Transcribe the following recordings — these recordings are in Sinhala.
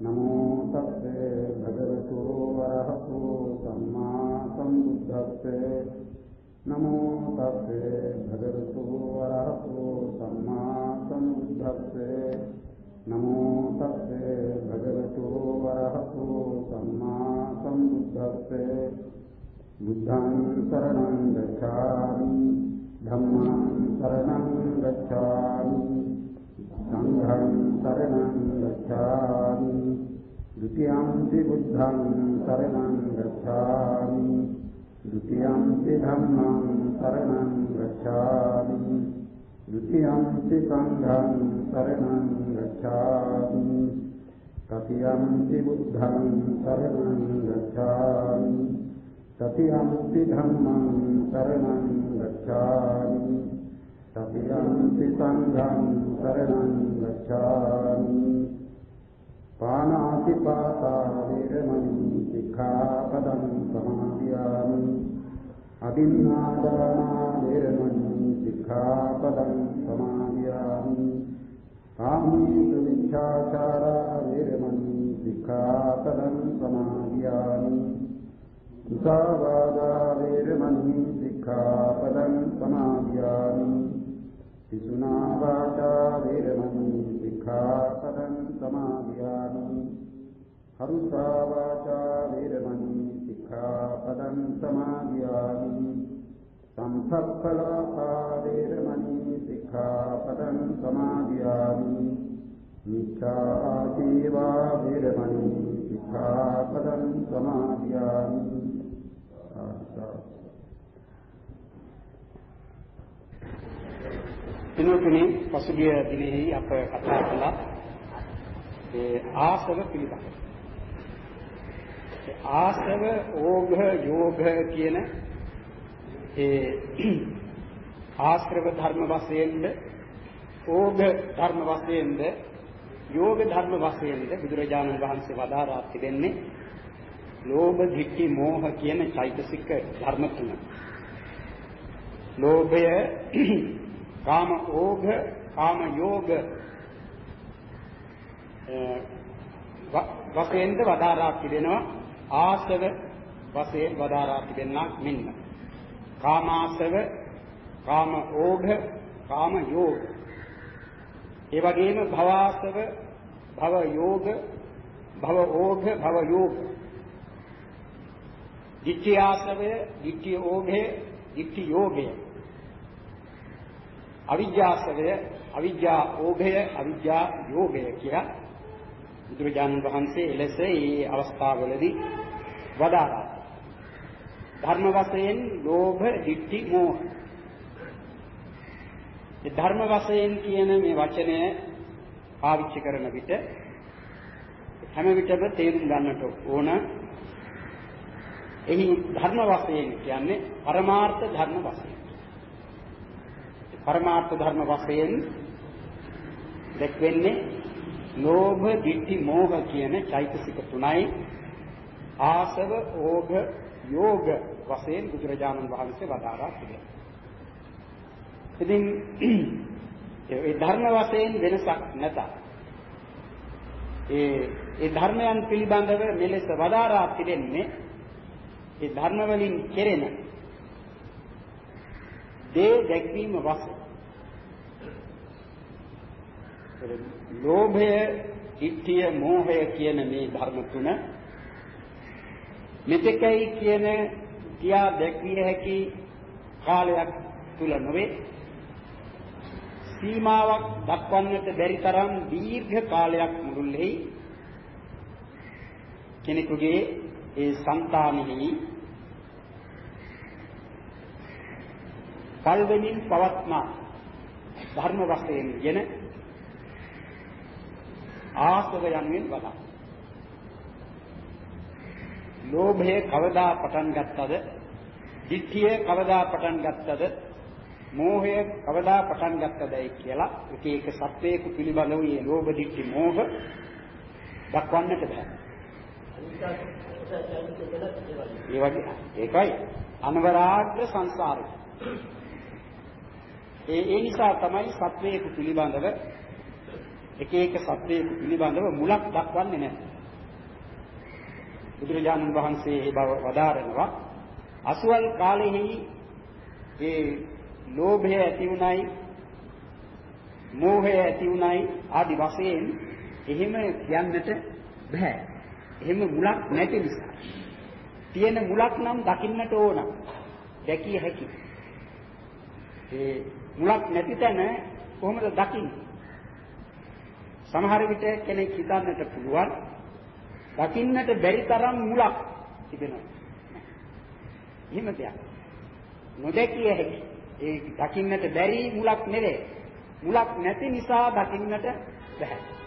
නමෝ තස්සේ භගවතු වරහතෝ සම්මා සම්බුද්දස්සේ නමෝ තස්සේ භගවතු වරහතෝ සම්මා සම්බුද්දස්සේ නමෝ තස්සේ භගවතු වරහතෝ සම්මා සම්බුද්දස්සේ බුද්ධං සරණං ගච්ඡාමි ධම්මං සරණං ගච්ඡාමි සංඝං शरणं गच्छामि। द्वितीयांसि बुद्धं शरणं गच्छामि। द्वितीयांसि धर्मं शरणं गच्छामि। द्वितीयांसि सङ्घं शरणं गच्छामि। तृतीयांसि बुद्धं शरणं गच्छामि। तृतीयांसि धर्मं शरणं गच्छामि। ධම්මං සරණං ගච්ඡාමි සතියන්ති සංඝං සරණං ගච්ඡාමි පානාති පාතා වේරමණී සික්ඛාපදං සමාදියාමි අදින්නාදානා වේරමණී සික්ඛාපදං සමාදියාමි කාමීසු විච්ඡාචාරා වේරමණී සික්ඛාපදං සමාදියාමි උසාවාදා වේරමණී සික්ඛාපදං සමාදියාමි පිසුනා වාචා වේරමණී සික්ඛාපදං සමාදියාමි හරුසා වාචා වේරමණී සික්ඛාපදං සමාදියාමි සම්පප්පලාපා වේරමණී සික්ඛාපදං සමාදියාමි මිච්ඡා ආජීවා වේරමණී සික්ඛාපදං සමාදියාමි පිනුතුනි පසුගිය දිනෙහි අප කතා කළා ඒ ආසව පිළිබඳ. ඒ ආසව ඕඝ යෝග කියන ඒ ආශ්‍රව ධර්ම වශයෙන්ද ඕඝ ධර්ම වශයෙන්ද යෝග ධර්ම වශයෙන්ද බුදුරජාණන් වහන්සේ වදාරා තිබෙන්නේ ලෝභ ධිට්ඨි මෝහ කියන චෛතසික ධර්ම තුන. ලෝභය කාම ඕඝ කාම යෝග වශයෙන්ද වදාරා තිබෙනවා ආසව වශයෙන් වදාරා තිබෙන්නක් මෙන්න. කාමාසව කාම ඕඝ කාම යෝග. ඒ වගේම භවාසව භව යෝග භව ඕඝ භව යෝග. ditthiyāsavය ditthිය ඕඝය ditthි යෝගය අවිජ්ජාසවය අවිජ්ජා ඕභය අවිජ්ජා යෝගය කියලා බුදුරජාණන් වහන්සේ එලෙස මේ අවස්ථාවවලදී වදාළා. ධර්ම වශයෙන් ලෝභ, ditthi, මෝහ. ඒ ධර්ම වශයෙන් කියන මේ වචනය පාවිච්චි කරන විට හැම විටම තේරුම් ගන්නට ඕන එහි ධර්ම වශයෙන් කියන්නේ පරමාර්ථ ධර්ම වශයෙන් පරමාර්ථ ධර්ම වශයෙන් දැක්වෙන්නේ ලෝභ, ditthi, මෝහ කියන චෛතසික තුනයි ආසව, ඕඝ, යෝග වශයෙන් බුදුරජාණන් වහන්සේ වදාරා තිබෙනවා. ඉතින් ඒ ධර්ම වශයෙන් වෙනසක් නැත. ඒ ඒ ධර්මයන් පිළිබඳව මෙලෙස වදාරා තිබෙන්නේ ඒ ධර්ම වලින් කෙරෙන දේ දැක්වීම වශයෙන්. ලෝභය, ditthිය, මෝහය කියන මේ ධර්ම තුන මෙතෙකයි කියන කියා දැක්විය හැකි කාලයක් තුල නොවේ. සීමාවක් දක්වන්නට බැරි තරම් දීර්ඝ කාලයක් මුළුල්ලේ කෙනෙකුගේ ඒ సంతානෙහි පල්වෙනින් පවත්නා ධර්ම වශයෙන් ගෙන ආසව යන්වෙන් වදා. ලෝභය කවදා පටන් ගත්තද? ditthිය කවදා පටන් ගත්තද? මෝහය කවදා පටන් ගත්තදයි කියලා එක එක සත්වයක පිළිබඳව මේ ලෝභ ditthි මෝහ දක්වන්නට බෑ. ඒ වගේ ඒකයි අනවරාග්‍ර සංසාරය. ඒ ඒ නිසා තමයි සත්වයක පිළිබඳව එක එක සත්‍යයක පිළිබඳව මුලක් දක්වන්නේ නැහැ. බුදුරජාණන් වහන්සේ ඒ බව වදාරනවා අසුවල් කාලෙහි ඒ ලෝභය ඇති උනායි මෝහය ඇති උනායි ආදි වශයෙන් එහෙම කියන්නට බෑ. එහෙම මුලක් නැති නිසා. තියෙන මුලක් නම් දකින්නට ඕන. දැකිය හැකි. ඒ මුලක් නැති තැන කොහොමද දකින්නේ? සමහර විට කෙනෙක් හිතන්නට පුළුවන් දකින්නට බැරි තරම් මුලක් තිබෙනවා. එහෙම දෙයක්. නොදැකිය හැකි. ඒ දකින්නට බැරි මුලක් නෙවෙයි. මුලක් නැති නිසා දකින්නට බැහැ.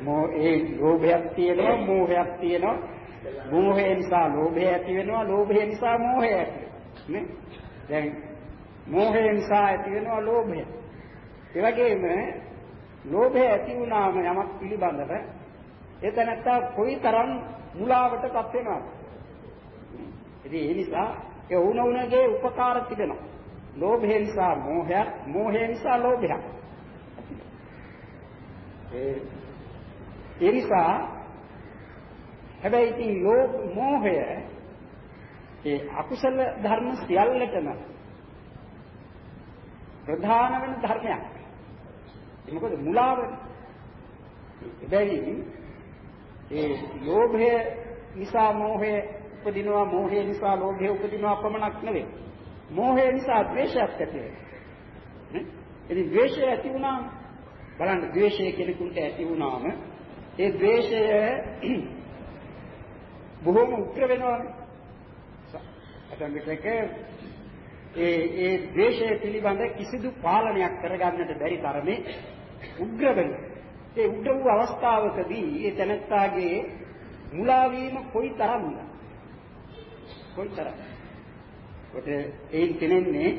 මෝ ඒ ලෝභයක් තියෙනවා මෝහයක් තියෙනවා. මෝහය නිසා ලෝභය ඇති වෙනවා ලෝභය නිසා මෝහය ඇති වෙනවා නේ? දැන් මෝහය නිසා ඇති වෙනවා ලෝභය. ඒ වගේම ලෝභය ඇති වුණාම යමක් පිළිබඳව ඒ තැනත්තා කොයිතරම් මුලාවටපත් වෙනවද? ඉතින් ඒ නිසා ඒ වුණ වුණගේ උපකාර තිබෙනවා. ලෝභය නිසා මෝහයක් මෝහය නිසා ලෝභයක්. ඒ ඒ නිසා හැබැයි ඉතින් ලෝභ මෝහය ඒ අකුසල ධර්ම සියල්ලටම ප්‍රධාන වෙන ධර්මයක්. ඒ මොකද මුලාවනේ. හැබැයි ඒ ලෝභය නිසා මෝහය උපදිනවා මෝහය නිසා ලෝභය උපදිනවා පමණක් නෙවෙයි. මෝහය නිසා ද්වේෂයක් ඇති වෙනවා. නේ? ඉතින් ද්වේෂය ඇති වුණාම බලන්න ද්වේෂය කෙනෙකුට ඇති වුණාම ඒ ද්වේෂය බොහොම උග්‍ර වෙනවානේ. අතන් විටක ඒ ඒ ද්වේෂය පිළිබඳ කිසිදු පාලනයක් කරගන්නට බැරි තරමේ උග්‍ර වෙනවා. ඒ උග්‍ර වූ අවස්ථාවකදී ඒ තනත්තාගේ මුලා වීම කොයිතරම්ද? කොයිතරම්? කොට ඒන් කෙනෙන්නේ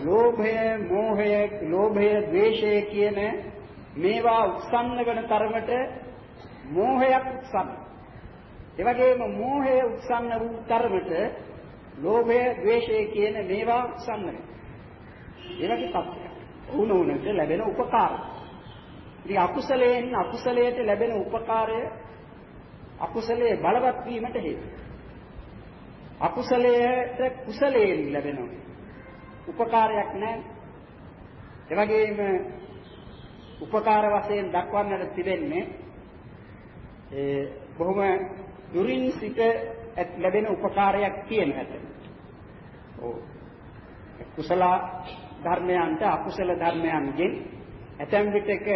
ලෝභය, මෝහය, ලෝභය, ද්වේෂය කියන මේවා උත්සන්න වෙන තරමට මෝහයක් උත්සන්න. ඒ වගේම මෝහය උත්සන්න වූ තරමට ලෝභය, ද්වේෂය කියන මේවා උත්සන්න වෙනවා. ඒ වගේ තත්ත්වයක්. වුණ උනට ලැබෙන උපකාරය. ඉතින් අකුසලයෙන් අකුසලයට ලැබෙන උපකාරය අකුසලයේ බලවත් වීමට හේතුයි. අකුසලයට කුසලයෙන් ලැබෙන උපකාරයක් නැහැ. ඒ වගේම උපකාර වශයෙන් දක්වන්නට තිබෙන්නේ ඒ බොහොම දුරින් සිට ලැබෙන උපකාරයක් කියන හැට. ඔව්. කුසල ධර්මයන්ට අකුසල ධර්මයන්ගෙන් ඇතැම් විටක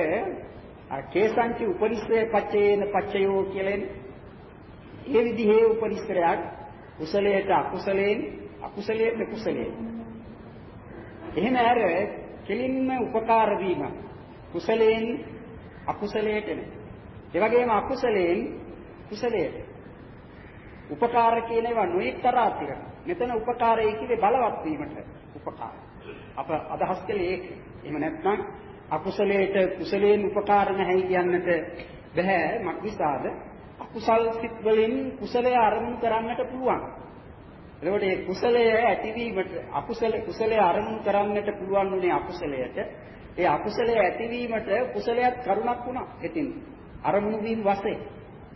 කේසංචි උපනිශ්‍රේ පච්චේන පච්චයෝ කියලා ඒ විදිහේ උපනිශ්‍රයක් කුසලයට අකුසලයෙන් අකුසලයට කුසලයෙන් එහෙම ඇර කෙලින්ම උපකාර වීම කුසලයෙන් අකුසලයට නේ. ඒ වගේම අකුසලයෙන් කුසලයට. උපකාර කියන ඒවා නොඑක්තරා තිරන මෙතන උපකාරය කිව්වේ බලවත් වීමට උපකාර. අප අදහස් කළේ ඒක එහෙම නැත්නම් අකුසලයට කුසලයෙන් උපකාර නැහැ කියන්නට බෑ මක්නිසාද අකුසල් සිත් වලින් කුසලය අරමුණු කරන්නට පුළුවන්. එතකොට මේ කුසලය ඇතිවීමට අකුසල කුසලය අරමුණු කරන්නට පුළුවන් උනේ අකුසලයට. ඒ අකුසලය ඇතිවීමට කුසලයක් කරුණක් වුණා. ඉතින් අරමුණු වීම වශයෙන්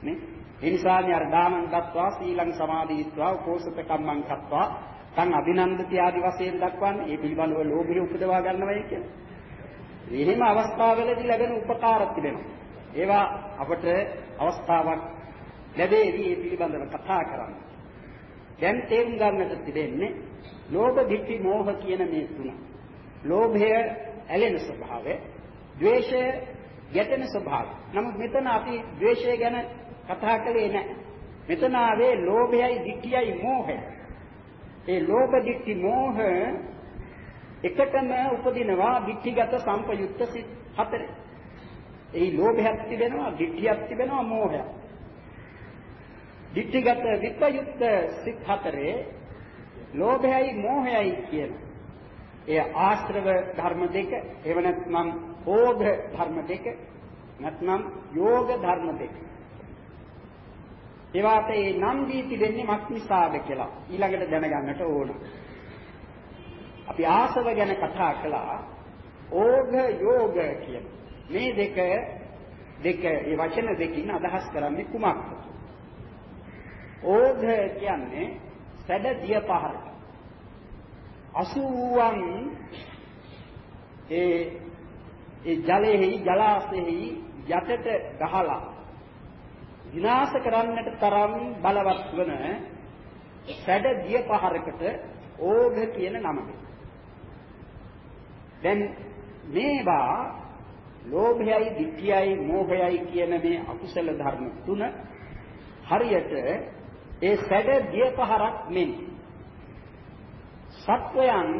නේ. ඒ නිසා මේ අර දානං දත්වා සීලං සමාධිත්වා උපෝසත කම්මං කତ୍වා තන් අභිනන්දති ආදි වශයෙන් දක්වන්නේ මේ පිළිබඳව ලෝභය උපදවා ගන්නවයි කියන්නේ. එහෙම අවස්ථාවලදී ලැබෙන උපකාර තිබෙනවා. ඒවා අපට අවස්ථාවක් ලැබෙවි මේ පිළිබඳව කතා කරන්න. දැන් තේරුම් ගන්නට තිබෙන්නේ ලෝභ, ditthi, මෝහ කියන මේ තුන. ලෝභය ඇලෙන ස්වභාවය, ද්වේෂය ගැටෙන ස්වභාවය. නමුත් මෙතන අපි ද්වේෂය ගැන කතා කළේ නැහැ. මෙතන ආවේ ලෝභයයි, ditthiyයි, මෝහයයි. ඒ ලෝභ, ditthi, මෝහ එකටම උපදිනවා ditthිගත සංපයුක්ත සිත් හතරේ. ඒ ලෝභයක් තිබෙනවා, ditthියක් තිබෙනවා, මෝහයක්. ditthිගත විපයුක්ත සිත් හතරේ ලෝභයයි මෝහයයි කියන ඒ ආශ්‍රව ධර්ම දෙක එව නැත්නම් ඕඝ ධර්ම දෙක නැත්නම් යෝග ධර්ම දෙක. ඒවාට ඒ නම් දී තිබෙන්නේ මක් නිසාද කියලා ඊළඟට දැනගන්නට ඕන. අපි ආසව ගැන කතා කළා ඕඝ යෝග කියන. මේ දෙක දෙක මේ වචන දෙකින් අදහස් කරන්නේ කුමක්ද? ඕඝ කියන්නේ සැඩ දිය පහර 80න් ඒ ඒ ජලෙහි ජලාශයෙහි යටට ගහලා විනාශ කරන්නට තරම් බලවත් වන සැඩ දිය පහරකට ඕඝ කියන නම. දැන් මේවා ලෝභයයි, ditthiyයි, මෝහයයි කියන මේ අකුසල ධර්ම තුන හරියට ඒ සැඩ දිය පහරක් මෙන් සත්වයන්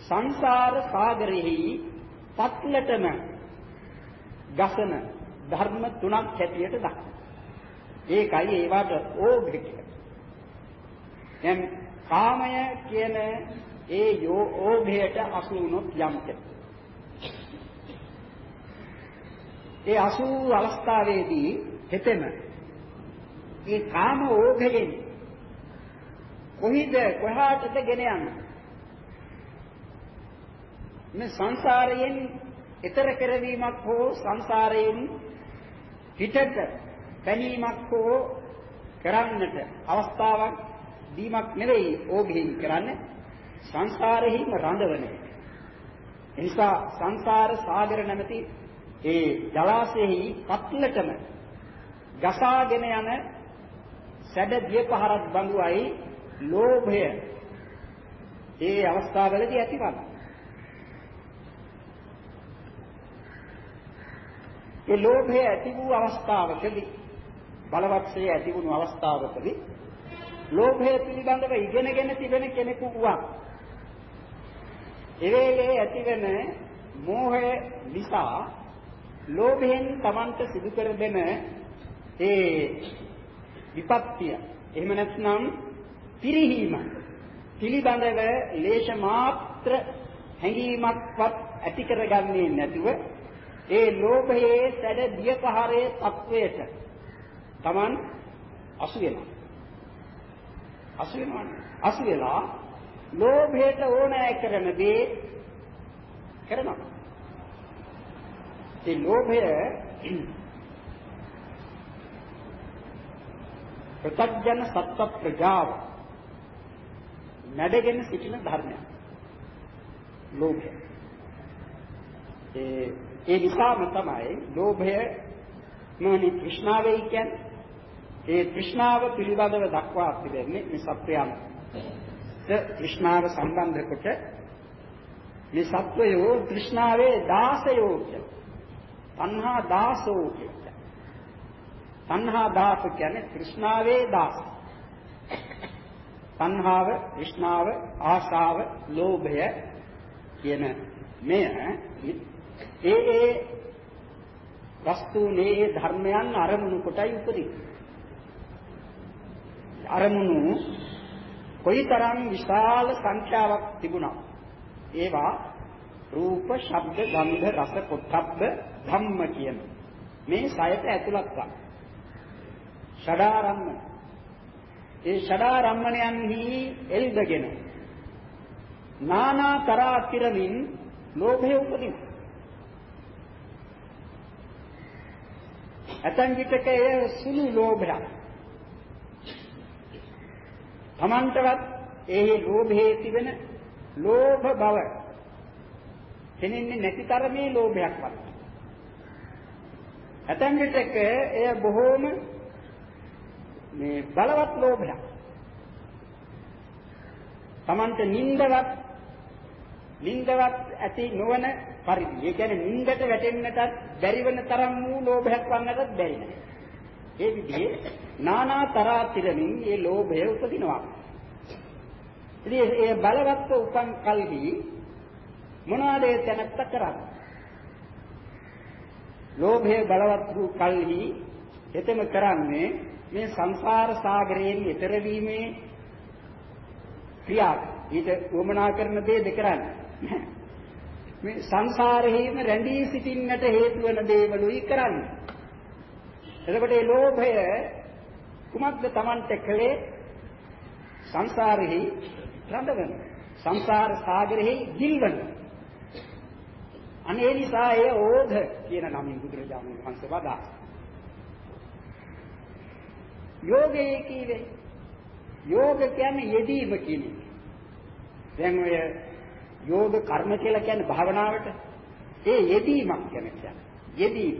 සංසාර සාගරෙහි පත්ලටම ගසන ධර්ම තුනක් හැටියට දක්වනවා. ඒකයි ඒවට ඕඝ කියන්නේ. දැන් කාමය කියන ඒ යෝ ඕඝයට අසු වුණොත් යම් ඒ අසු අවස්ථාවේදී හෙතෙම ඒ කාම ඕඝයෙන් කොහිද? කොහාටද ගෙන යන්නේ? මේ සංසාරයෙන් ඊතර කරවීමක් හෝ සංසාරයෙන් පිටට පැනීමක් හෝ කරන්නට අවස්ථාවක් දීමක් නෙවෙයි ඕගෙහින් කරන්නේ. සංසාරෙහිම රඳවන එනිසා සංසාර සාගර නැමැති ඒ ජලාශයෙහි පත්ලටම ගසාගෙන යන සැඩ දිය පහරක් බඳුයි ලෝභය. ඒ අවස්ථාවවලදී ඇතිවන්නේ ඒ ලෝභය ඇති වූ අවස්ථාවකදී බලවත්සේ ඇති වුණු අවස්ථාවකදී ලෝභය පිළිබඳව ඉගෙනගෙන තිබෙන කෙනෙකු වුණා. එවේලේ ඇතිවෙන මෝහය නිසා ලෝභයෙන් Tamanට සිදු කර දෙන ඒ විපත්තිය. එහෙම නැත්නම් පිරිහීම පිළිබඳව ලේෂ මාත්‍ර හැඟීමක්වත් ඇති කරගන්නේ නැතුව ඒ ලෝභයේ සැඩ දිය පහරේ තත්වයට Taman අසු වෙනවා. අසු වෙනවනේ. අසු වෙලා ලෝභයට ඕනෑ කරන දේ කරනවා. ඒ ලෝභය ප්‍රත්‍යඥ සත්‍ය ප්‍රජාව නැඩගෙන සිටින ධර්මයක්. ලෝභය. ඒ ඒ නිසාම තමයි ලෝභය මොනි තෘෂ්ණාවයි කියන්නේ. ඒ තෘෂ්ණාව පිළිබඳව දක්වා තිබෙන්නේ මේ සත්‍යයන්. තෘෂ්ණාව සම්බන්ධ කොට මේ සත්වයෝ තෘෂ්ණාවේ දාසයෝ කියන. තණ්හා දාසෝ කියන. තණ්හා දාස කියන්නේ තෘෂ්ණාවේ දාස. තණ්හාව, තෘෂ්ණාව, ආශාව, ලෝභය කියන මෙය ඒ ඒ වස්තුනේ ඒ ධර්මයන් අරමුණු කොටයි උපදින්නේ. අරමුණු කොයිතරම් විශාල සංඛ්‍යාවක් තිබුණා. ඒවා රූප, ශබ්ද, ගන්ධ, රස, පොට්ටබ්බ, ධම්ම කියන මේ සයත ඇතුළත් ගන්න. ෂඩාරම්ම. ඒ ෂඩාරම්මණයන්හි එල්බගෙන නානා තරාතිරමින් ලෝභය උපදිනවා. ඇතන් විටක එය සුළු ලෝභයක්. Tamanටවත් ඒ ලෝභයේ තිබෙන ලෝභ බව තෙනින්නේ නැති තරමේ ලෝභයක් වත්. ඇතන් විටක එය බොහෝම මේ බලවත් ලෝභයක්. Tamante නින්දවත් නින්දවත් ඇති නොවන පරිදි. ඒ කියන්නේ නින්දට වැටෙන්නටත් බැරි වෙන තරම් වූ ලෝභයක් වන්නටත් බැරි නෑ. ඒ විදිහේ නානා තරාතිරමින් මේ ලෝභය උපදිනවා. ඉතින් ඒ බලවත්ව උපන් කල්හි මොනවාද ඒ තැනත්ත කරන්නේ? ලෝභය බලවත් වූ කල්හි එතෙම කරන්නේ මේ සංසාර සාගරයෙන් ඈතර වීමේ ක්‍රියාව. ඊට වමනා කරන දේ දෙක කරන්නේ. මේ සංසාරෙහිම රැඳී සිටින්නට හේතු වෙන දේවලුයි කරන්නේ. එතකොට මේ ලෝභය කුමක්ද Tamante කලේ සංසාරෙහි රඳවන සංසාර සාගරෙහි ගිල්වන. අනේ නිසා එය ඕධ කියන නමින් බුදුරජාණන් වහන්සේ වදා. යෝගයේ කීවේ යෝග කියන්නේ යෙදීම කියන එක. දැන් ඔය යෝග කර්ම කියලා කියන්නේ භාවනාවට ඒ යෙදීමක් කියන කියන්නේ. යෙදීම.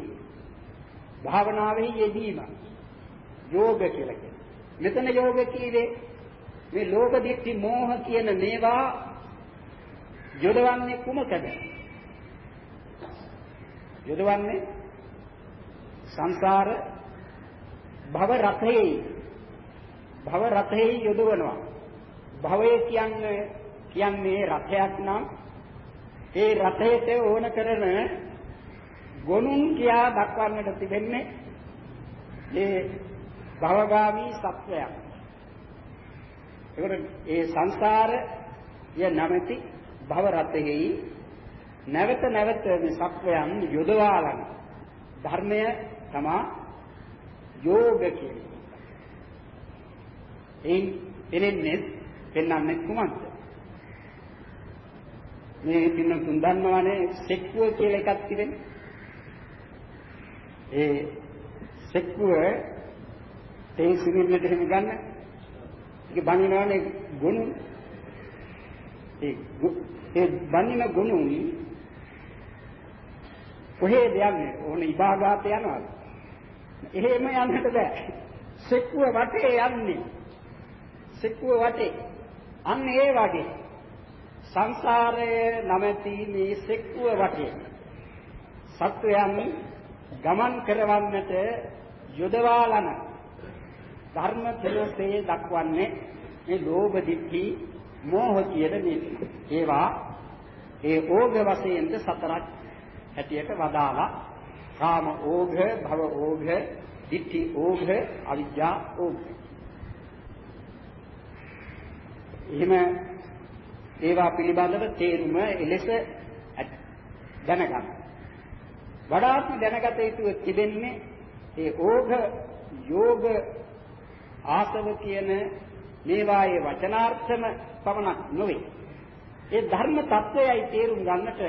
භාවනාවේ යෙදීම. යෝග කියලා කියන්නේ. මෙතන යෝග කීවේ මේ ලෝභ දික්ටි මෝහ කියන මේවා යොදවන්නේ කුමකද? යොදවන්නේ සංසාර භව රතේ භව රතේ යොදවනවා. භවය කියන්නේ කියන්නේ රථයක් නම් ඒ රථයට ඕන කරන ගොනුන් කියා දක්වන්නට තිබෙන්නේ ඒ භවගාමී සත්වයක්. ඒකට ඒ සංසාරය නැමැති භව රතෙහි නැවත නැවත මේ සත්වයන් යොදවාලන ධර්මය තමා යෝග කියන්නේ. එයින් එන්නේ පෙන්වන්නේ කුමක්ද? මේ පින්න තුන් දන්නවනේ සෙක්කුව කියලා එකක් තිබෙන්නේ. ඒ සෙක්කුව තේ සිරින්නට එහෙම ගන්න. ඒක බණිනවනේ ගුණ. ඒ ඒ බණින ගුණ කොහෙද යන්නේ? ඕන ඉබාගාත යනවා. එහෙම යන්නට බෑ. සෙක්කුව වටේ යන්නේ. සෙක්කුව වටේ. අන්න ඒ වගේ සංසාරයේ නැමැති මේ සෙක්කුව වටේ සත්වයන් ගමන් කරවන්නට යොදවාලන ධර්ම පිළිවෙතේ දක්වන්නේ මේ ලෝභ දිට්ඨි මෝහ කියන නීති. ඒවා ඒ ඕඝ වශයෙන්ද සතරක් හැටියට වදාලා කාම ඕඝ, භව ඕඝ, දිට්ඨි ඕඝ, අවිජ්ජා ඕඝ. එහෙම ඒවා පිළිබඳව තේරුම එලෙස දැනගන්න. වඩාත්ම දැනගත යුතු තිබෙන්නේ ඒ ඕඝ යෝග ආසව කියන මේවායේ වචනාර්ථම පමණක් නොවේ. ඒ ධර්ම తත්වයයි තේරුම් ගන්නට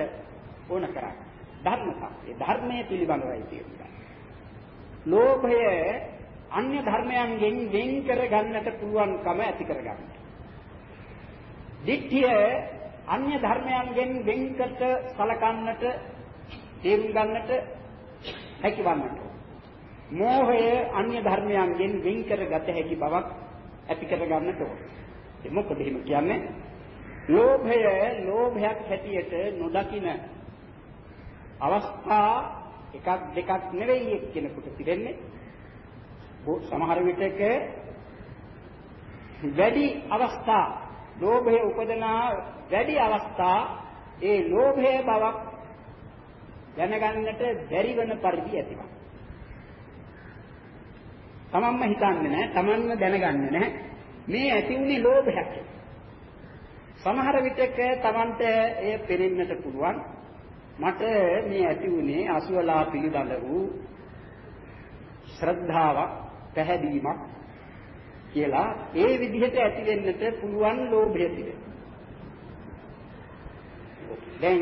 ඕන කරන්නේ. ධර්ම తත්වය ධර්මයේ පිළිබඳවයි තේරුම් ගන්න. ලෝභය අන්‍ය ධර්මයන්ගෙන් වෙන් කර ගන්නට පුළුවන්කම ඇති කර ගන්නට. දිට්ඨිය අන්‍ය ධර්මයන්ගෙන් වෙන්කට සලකන්නට තේරුම් ගන්නට හැකිවන්නට මෝහය අන්‍ය ධර්මයන්ගෙන් වෙන් කරගත හැකි බවක් ඇති කර ගන්නට ඕනේ. ඒ මොකද එහෙම කියන්නේ? ලෝභය ලෝභයක් හැටියට නොදකින අවස්ථා එකක් දෙකක් නෙවෙයි එක්කෙනෙකුට තිබෙන්නේ. සමහර විටක වැඩි අවස්ථා ලෝභය උපදනා වැඩි අවස්ථා ඒ ලෝභය බවක් දැනගන්නට බැරි වෙන පරිදි ඇතිවක්. තමන්ම හිතන්නේ නැහැ, තමන්ම දැනගන්නේ නැහැ. මේ ඇති උනේ ලෝභයක්. සමහර විටක තමන්ට එය පෙනෙන්නට පුළුවන්. මට මේ ඇති උනේ අසුවලා පිළිබඳ වූ ශ්‍රද්ධාවක්, පැහැදීමක් කියලා ඒ විදිහට ඇති වෙන්නට පුළුවන් ලෝභය තිබෙනවා. දැන්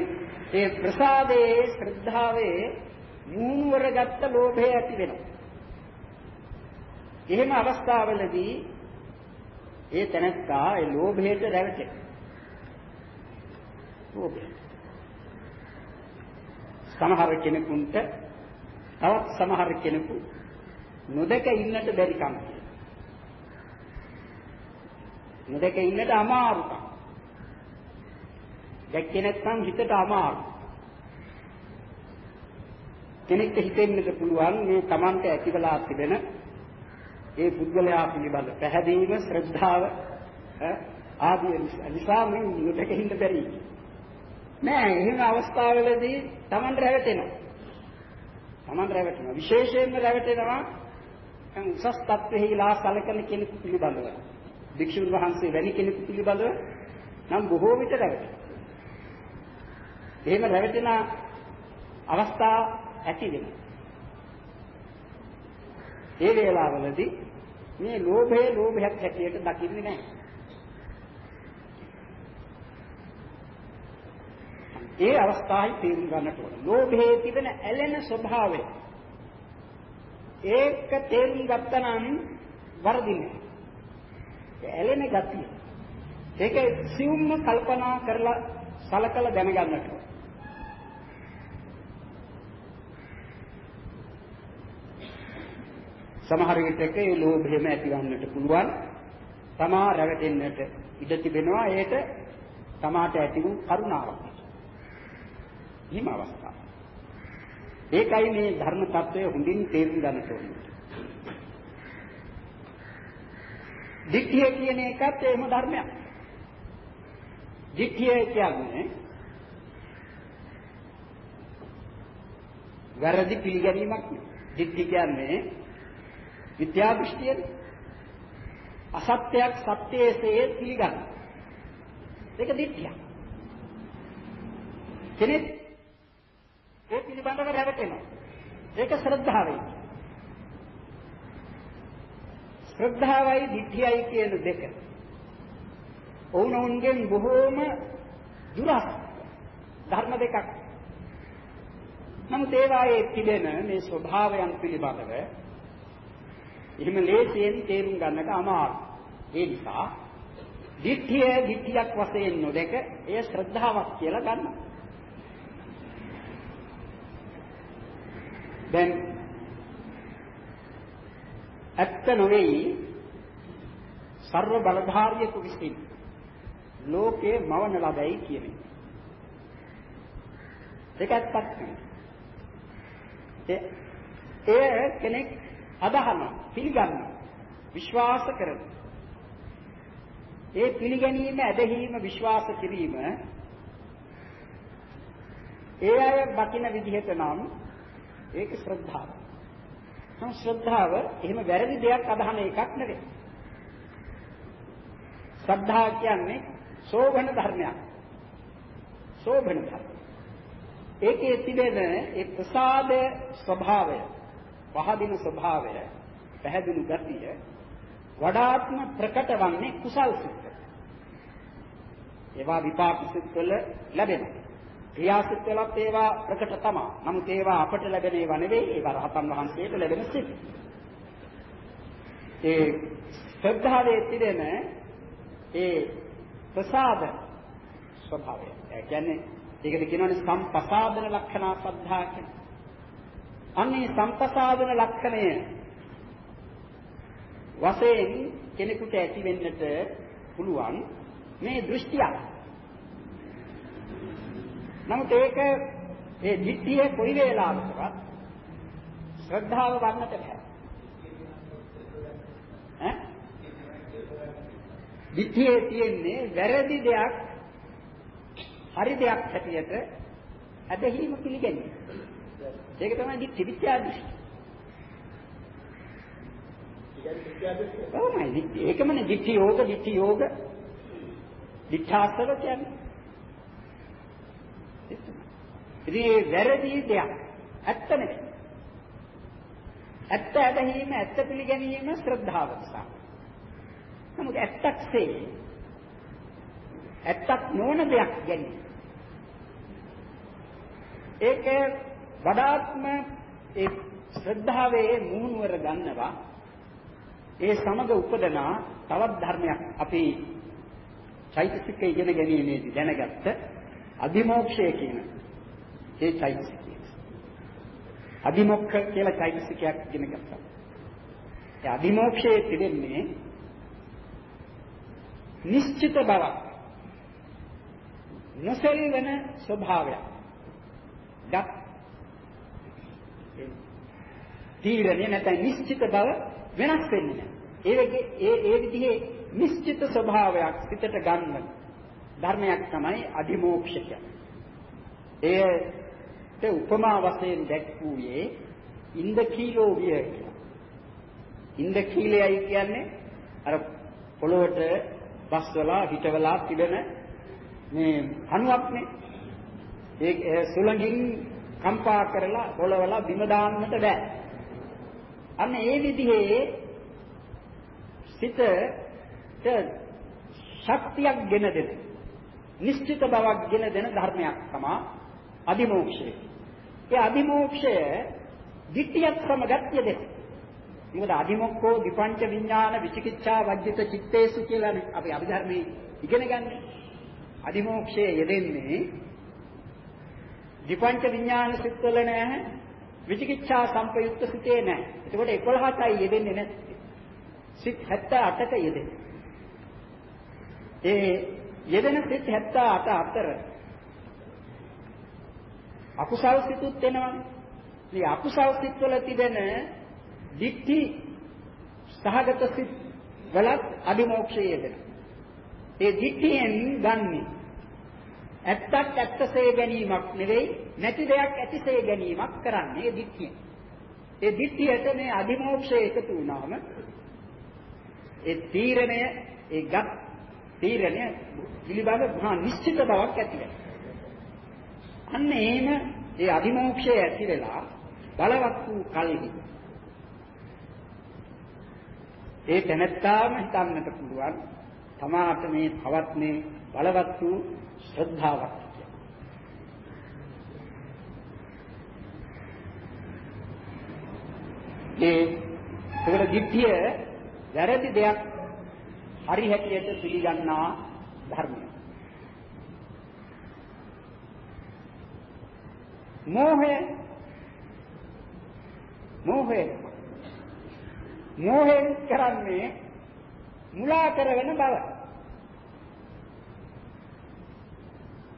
ඒ ප්‍රසාදයේ ශ්‍රද්ධාවේ මූණවර ගත්ත ලෝභය ඇති වෙනවා. එහෙම අවස්ථාවලදී ඒ තැනත්තා ඒ ලෝභයට රැවටෙන. ලෝභය. සමහර කෙනෙකුට තවත් සමහර කෙනෙකු නොදක ඉන්නට බැරි කම. නොදක ඉන්නට අමාරුකම්. දැක්කේ නැත්නම් හිතට අමාරු. කෙනෙක්ට හිතෙන්නට පුළුවන් මේ Tamante ඇතිවලා තිබෙන ඒ පුද්ගලයා පිළිබඳ පැහැදීම ශ්‍රද්ධාව ආදී නිසා මේ නොදකින්න බැරි. නෑ එහෙම අවස්ථාවලදී Taman රැවටෙනවා. Taman රැවටෙනවා. විශේෂයෙන්ම රැවටෙනවා උසස් තත්ත්වෙහිලා සැලකෙන කෙනෙකු පිළිබඳව. භික්ෂුන් වහන්සේ වැනි කෙනෙකු පිළිබඳව නම් බොහෝ විට රැවටෙනවා. එහෙම රැවටෙන අවස්ථා ඇති වෙනවා. ඒ වේලාවලදී මේ ලෝභය ලෝභයක් හැටියට දකින්නේ නැහැ. ඒ අවස්ථාවයි තේරුම් ගන්නට ඕන. ලෝභයේ තිබෙන ඇලෙන ස්වභාවය. ඒක තේරුම් ගත්තනම් වරදින්නේ. ඇලෙන ගතිය. ඒක සිවුම්ම කල්පනා කරලා සලකලා දැනගන්නට ඕන. සමහර විටක ඒ ලෝභයම ඇතිවන්නට පුළුවන්. තමා රැවටෙන්නට ඉඩ තිබෙනවා. ඒට තමාට ඇති වූ කරුණාවක්. එහෙම අවස්ථාවක්. ඒකයි මේ ධර්ම తත්වය හොඳින් තේරුම් ගන්න ඕනේ. ධිට්ඨිය කියන එකත් එහෙම ධර්මයක්. ධිට්ඨිය කියන්නේ වැරදි පිළිගැනීමක් නෙවෙයි. ධිට්ඨිය කියන්නේ විද්‍යා දෘෂ්ටියනේ. අසත්‍යයක් සත්‍යයේසේ පිළිගන්න. ඒක ධිට්ඨිය. කෙනෙක් ඒ පිළිබඳව රැවටෙනවා. ඒක ශ්‍රද්ධාවයි. ශ්‍රද්ධාවයි දිට්ඨියයි කියන දෙක. ඔවුනොවුන්ගෙන් බොහෝම දුරස් ධර්ම දෙකක්. නමුත් ඒවායේ තිබෙන මේ ස්වභාවයන් පිළිබඳව එහෙම ලේසියෙන් තේරුම් ගන්නට අමාරුයි. ඒ නිසා දිට්ඨිය දිට්ඨියක් වශයෙන් නොදක එය ශ්‍රද්ධාවක් කියලා ගන්නවා. දැන් ඇත්ත නොවේයි ਸਰව බලධාරියෙකු විසින් ලෝකේ මවන ලබයි කියන එක. ඒක ඇත්තක් නෙවෙයි. ඒ කෙනෙක් අදහන පිළිගන්න විශ්වාස කරන ඒ පිළිගැනීම ඇදහිීම විශ්වාස කිරීම ඒ අය බකින විදිහට නම් ඒක ශ්‍රද්ධාව. නම් ශ්‍රද්ධාව එහෙම වැරදි දෙයක් අදහන එකක් නෙවෙයි. ශ්‍රද්ධා කියන්නේ සෝභන ධර්මයක්. සෝභන ධර්ම. ඒකේ තිබෙන ඒ ප්‍රසාද ස්වභාවය, පහදින ස්වභාවය, පැහැදිලි ගතිය වඩාත්ම ප්‍රකට වන්නේ කුසල් සිත්. ඒවා විපාක සිත් වල ලැබෙනවා. ක්‍රියාසිත වලත් ඒවා ප්‍රකට තමයි. නමුත් ඒවා අපට ලැබෙන ඒවා නෙවෙයි. ඒවා රහතන් වහන්සේට ලැබෙන සිත්. ඒ ශ්‍රද්ධාවේ තිබෙන ඒ ප්‍රසාද ස්වභාවය. ඒ කියන්නේ ඒකද කියනවානේ සම්පසාදන ලක්ෂණ සද්ධා කියන. අන්නේ සම්පසාදන ලක්ෂණය වශයෙන් කෙනෙකුට ඇති වෙන්නට පුළුවන් මේ දෘෂ්ටියක්. නමුත් ඒක ඒ ධිට්ඨිය කොයි වේලාවකවත් ශ්‍රද්ධාව වන්නට බෑ. ඈ? ධිට්ඨියේ තියෙන්නේ වැරදි දෙයක් හරි දෙයක් හැටියට ඇදහිීම පිළිගන්නේ. ඒක තමයි ධිට්ඨි විද්‍යා දෘෂ්ටි. ඔව්මයි ධිට්ඨි. ඒකමනේ ධිට්ඨි යෝග, ධිට්ඨි යෝග. ධිට්ඨාසව කියන්නේ. ඉතින් වැරදි දෙයක් ඇත්ත නෙවෙයි. ඇත්ත ඇදහිීම, ඇත්ත පිළිගැනීම ශ්‍රද්ධාව නිසා. නමුත් ඇත්තක්සේ ඇත්තක් නොවන දෙයක් ගැනීම. ඒක වඩාත්ම ඒ ශ්‍රද්ධාවේ මුහුණුවර ගන්නවා ඒ සමග උපදනා තවත් ධර්මයක් අපි චෛතසික ඉගෙන ගැනීමේදී දැනගත්ත අධිමෝක්ෂය කියන ඒ චෛතසිකය. අධිමොක්ඛ කියලා චෛතසිකයක් ඉගෙන ගත්තා. ඒ අධිමෝක්ෂයේ තිබෙන්නේ නිශ්චිත බව. නොසෙල්වන ස්වභාවයක්. ගත් තීරණය නැත්නම් නිශ්චිත බව වෙනස් වෙන්නේ නැහැ. ඒ වගේ ඒ ඒ විදිහේ නිශ්චිත ස්වභාවයක් සිතට ගන්න ධර්මයක් තමයි අධිමෝක්ෂ කියන්නේ. ඒට උපමා වශයෙන් දැක්වුවේ ඉන්දකීලෝ විය කියලා. ඉන්දකීලයයි කියන්නේ අර පොළොවට බස්වලා හිටවලා තිබෙන මේ හනුවක්නේ. ඒ සුළඟින් කම්පා කරලා පොළවලා බිම දාන්නට බෑ. අන්න ඒ විදිහේ සිතට ශක්තියක් ගෙන දෙන නිශ්චිත බවක් ගෙන දෙන ධර්මයක් තමයි අදිමෝක්ෂය. ඒ අදිමෝක්ෂය ධිට්ඨියත් සමගත් යෙදෙන. මොකද අදිමොක්ඛෝ විපංච විඥාන විචිකිච්ඡා වජ්ජිත චිත්තේසු කියලා අපි අභිධර්මයේ ඉගෙන ගන්න. අදිමෝක්ෂය යෙදෙන්නේ විපංච විඥාන සිත්වල නැහැ විචිකිච්ඡා සංපයුක්ත සිතේ නැහැ. එතකොට 11යි යෙදෙන්නේ නැත්තේ. සිත් 78ක යෙදෙන්නේ. ඒ යෙදෙන සිත් 78 අතර අකුසල් සිතුත් වෙනවනේ. මේ අකුසල් සිත්වල තිබෙන දික්ටි සහගත සිත් වලත් අභිමෝක්ෂය යෙදෙන. ඒ දික්ටියෙන් ගන්නේ ඇත්තක් ඇත්තසේ ගැනීමක් නෙවෙයි නැති දෙයක් ඇතිසේ ගැනීමක් කරන්නේ ඒ දික්තිය. ඒ දික්තියට මේ අධිමෝක්ෂය එකතු වුණාම ඒ තීරණය ඒ ගත් තීරණය පිළිබඳ මහා නිශ්චිත බවක් ඇති වෙනවා. අන්න එහෙම ඒ අධිමෝක්ෂය ඇති වෙලා බලවත් වූ කල්හි ඒ තැනැත්තාම හිතන්නට පුළුවන් තමාට මේ තවත් මේ බලවත් වූ ශ්‍රද්ධාවක් ඒ ඒකට දිට්ඨිය වැරදි දෙයක් හරි හැටියට පිළිගන්නා ධර්මය. මෝහය මෝහය මෝහයෙන් කරන්නේ මුලා කරගෙන බව.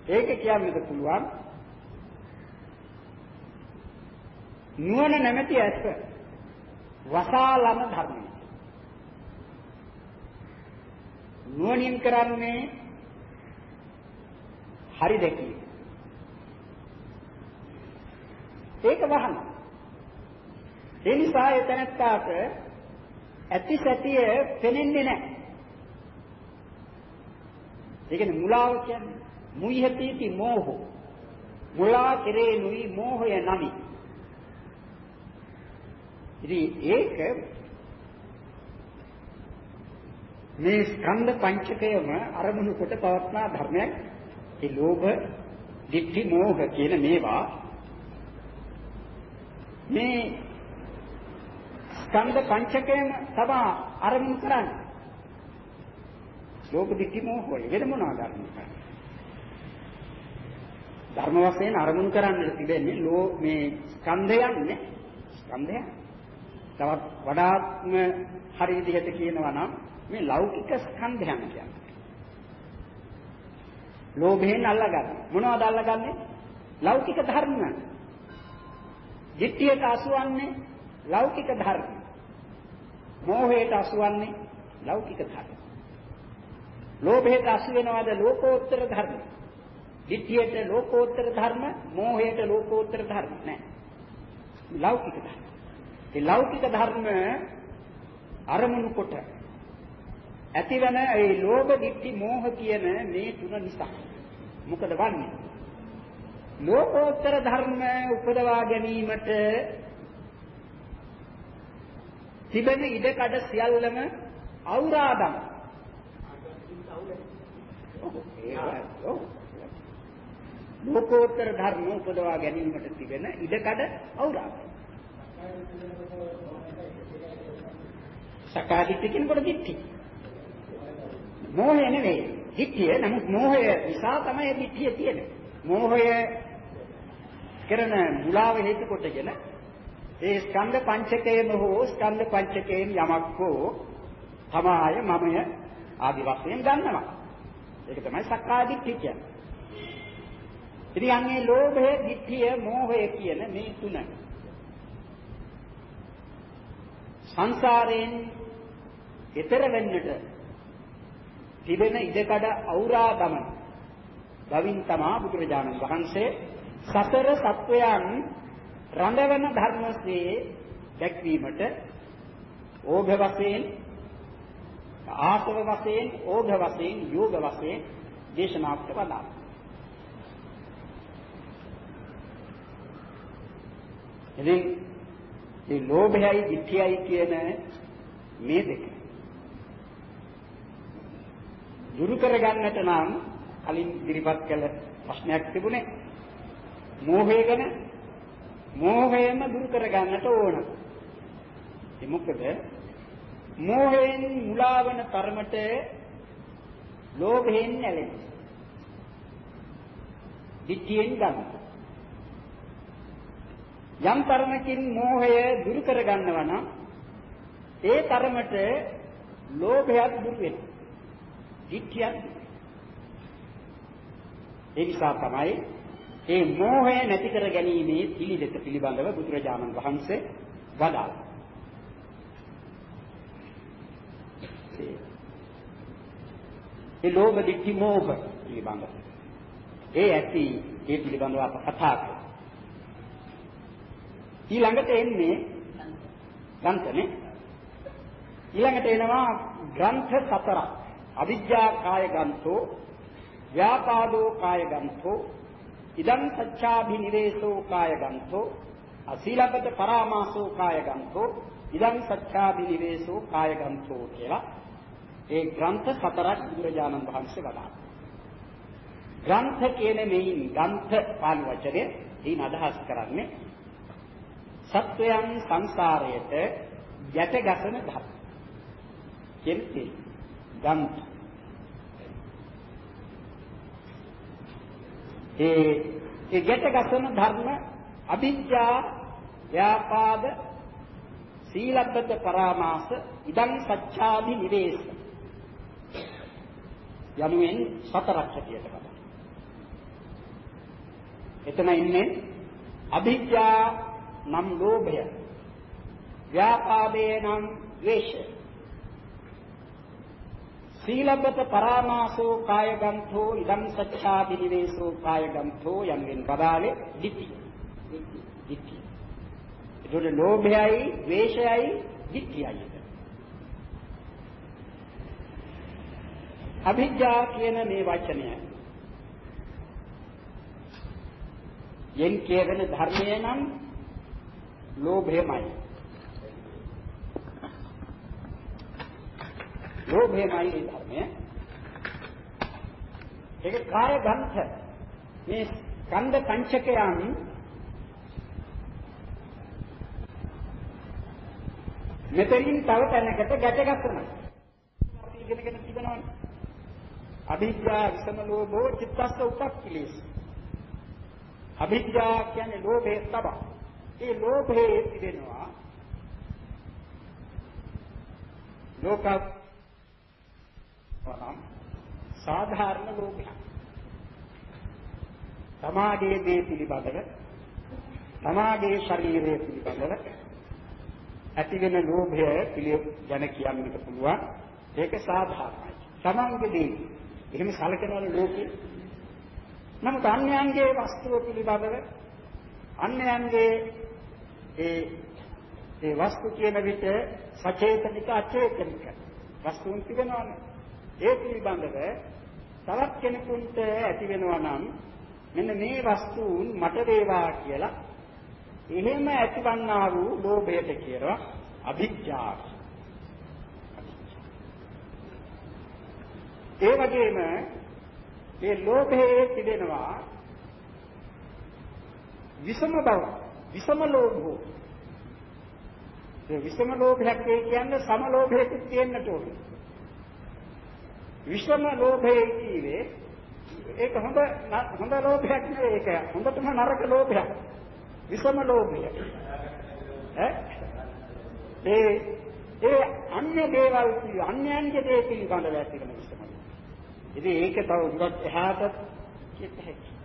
ඒක කියන්නද පුළුවන් නුවණ නැමැති ඇස වසාලන ධර්මය. නුවණින් කරන්නේ හරි දැකීම. ඒක වහන. ඒ නිසා එතනත්තාට ඇති සැටිය පෙනෙන්නේ නැහැ. ඒ කියන්නේ මුලාව කියන්නේ මුයිහතිති මෝහෝ. මුලා කෙරේ නුයි මෝහය නමි. ඉතින් ඒක මේ ස්කන්ධ පංචකයම අරමුණු කොට පවත්නා ධර්මයක්. ඒ ලෝභ, ditthi, මෝහ කියන මේවා මේ ස්කන්ධ පංචකයම තමයි අරමුණු කරන්නේ. ලෝක දිට්ඨි මොහොය වෙන මොනවාද අරමුණු කරන්නේ? ධර්ම වශයෙන් අරමුණු කරන්නට තිබෙන්නේ ලෝ මේ ස්කන්ධයන් නේ. ස්කන්ධයන්. තවත් වඩාත්ම හරි විදිහට කියනවා නම් මේ ලෞකික ස්කන්ධයන් කියන්නේ. ලෝභයෙන් අල්ලගන්න. මොනවද අල්ලගන්නේ? ලෞකික ධර්ම. දිට්ඨියට අසුවන්නේ ලෞකික ධර්ම. මෝහයට අසුවන්නේ ලෞකික ධර්ම. ලෝභයට අසු වෙනවද ලෝකෝත්තර ධර්ම. දිට්ඨියට ලෝකෝත්තර ධර්ම, මෝහයට ලෝකෝත්තර ධර්ම නෑ. ලෞකික ධර්ම. ඒ ලෞකික ධර්ම අරමුණු කොට ඇතිවන ඒ ලෝභ, ditthi, මෝහ කියන මේ තුන නිසා මොකද වන්නේ? ලෝකෝත්තර ධර්ම උපදවා ගැනීමට තිබෙන ඉඩකඩ සියල්ලම අවුරාදම්. ලෝකෝත්තර ධර්ම උපදවා ගැනීමට තිබෙන ඉඩකඩ අවුරාදම්. සකාදිට්ඨි කියනකොට දිට්ඨි. මෝහය නෙවෙයි. දිට්ඨිය නමුත් මෝහය නිසා තමයි දිට්ඨිය තියෙන්නේ. මෝහය කරන මුලාව හේතු කොටගෙන ඒ ස්කන්ධ පංචකයේම හෝ ස්කන්ධ පංචකයෙන් යමක් හෝ තමාය මමය ආදි වශයෙන් ගන්නවා. ඒක තමයි සක්කාදිට්ඨිය කියන්නේ. ඉතින් අන්නේ ලෝභය, ditthිය, මෝහය කියන මේ තුන සංසාරයෙන් ඈතර වෙන්නට තිබෙන ඉඩකඩ අවුරා දමන බවින් තමා බුදුරජාණන් වහන්සේ සතර සත්වයන් රඳවන ධර්මසේ දැක්වීමට ඕඝ වශයෙන් ආසව වශයෙන් ඕඝ වශයෙන් යෝග වශයෙන් දේශනාත් වදාළා. ඉතින් මේ ලෝභයයි ditthiyයි කියන මේ දෙක දුරු කරගන්නට නම් කලින් ඉදිරිපත් කළ ප්‍රශ්නයක් තිබුණේ. මෝහය ගැන මෝහයම දුරු කර ගන්නට ඕන. ඒ මොකද මෝහයෙන් මුලාවන තරමට ලෝභයෙන් නැලෙන. දිට්ඨියෙන් ගන්න. යම් තරමකින් මෝහය දුරු කර ගන්නවා නම් ඒ තරමට ලෝභයත් දුරු වෙනවා. දිට්ඨියත් ඒ නිසා තමයි මේ මෝහය නැති කර ගැනීමේ පිළිවෙත පිළිබඳව බුදුරජාණන් වහන්සේ වදාළා. ඒ ලෝභ දිට්ඨි මෝහ පිළිබඳව. ඒ ඇති ඒ පිළිබඳව අප කතා කරමු. ඊළඟට එන්නේ ග්‍රන්ථනේ. ඊළඟට එනවා ග්‍රන්ථ සතරක්. අවිද්‍යා කාය ග්‍රන්ථෝ, ව්‍යාපාදෝ කාය ග්‍රන්ථෝ, ඉදං සච්ඡාභිනිවේසෝ කාය ග්‍රන්ථෝ, අසීලබ්බත පරාමාසෝ කාය ග්‍රන්ථෝ, ඉදං සච්ඡාභිනිවේසෝ කාය ග්‍රන්ථෝ කියලා ඒ ග්‍රන්ථ හතරක් බුදුරජාණන් වහන්සේ වදාළා. ග්‍රන්ථ කියන මෙයින් ග්‍රන්ථ පාලි වචනේ ඊන අදහස් කරන්නේ සත්වයන් සංසාරයට යට ගැසෙන ධර්ම. කියන්නේ ග්‍රන්ථ. ඒ ඒ යට ගැසෙන ධර්ම අභිජ්ජා ව්‍යාපාද සීලබ්බත පරාමාස ඉදං සච්ඡාදි නිවේශ යනුවෙන් සතරක් හැටියට බලන්න. එතන ඉන්නේ අභිජ්ජා නම් ලෝභය. ව්‍යාපාදේ නම් ද්වේෂය. සීලබ්බත පරාමාසෝ කායගන්තෝ ඉදං සච්ඡාදි නිවේසෝ කායගන්තෝ යන්වෙන් බදාලේ ditthi. ditthi. ඒතකොට ලෝභයයි, ද්වේෂයයි, ditthiyයි. අභිජ්ජා කියන මේ වචනය යෙන් කියවෙන ධර්මය නම් ලෝභයමයි. ලෝභයමයි ඒ ධර්මය. ඒක කාය ගන්ධ මේ ස්කන්ධ පංචකයන් මෙතනින් තව තැනකට ගැට ගන්නවා. අපි ඉගෙනගෙන තිබෙනවනේ. අභිජ්ජා විසම ලෝභෝ චිත්තස්ස උපක්ඛිලේස. අභිජ්ජා කියන්නේ ලෝභය තබා. ඒ ලෝභයේ තිබෙනවා ලෝක සාධාරණ ලෝභය. සමාගයේ දේ පිළිබඳව සමාගයේ ශරීරයේ පිළිබඳව ඇතිවෙන ලෝභය පිළිගැන කියන්නට පුළුවන්. ඒක සාධාරණයි. සමාගයේ දේ එහෙම සැලකනවනේ ලෝකේ. නමුත් අන්‍යයන්ගේ වස්තුව පිළිබඳව අන්‍යයන්ගේ ඒ ඒ වස්තු කියන විට සචේතනික අචේතනික වස්තුන් තිබෙනවානේ. ඒ පිළිබඳව තවත් කෙනෙකුට ඇති වෙනවා නම් මෙන්න මේ වස්තුන් මට වේවා කියලා එහෙම ඇතිවන්නා වූ ලෝභයට කියනවා අභිජ්ජා. ඒ වගේම මේ ලෝභයේ තිබෙනවා විසම බව විසම ලෝභෝ. ඒ විසම ලෝභයක් කියන්නේ සම ලෝභයකුත් තියෙන්නට ඕනේ. විසම ලෝභයේ කියේ ඒක හොඳ හොඳ ලෝභයක් නෙවෙයි ඒක. හොඳටම නරක ලෝභයක්. විසම ලෝභය. ඈ? ඒ ඒ අන්‍ය දේවල් අන්‍යයන්ගේ දේ පිළිබඳව ඇති වෙන විසම ඉතින් ඒක තව උගත් එහාට කියත හැකියි.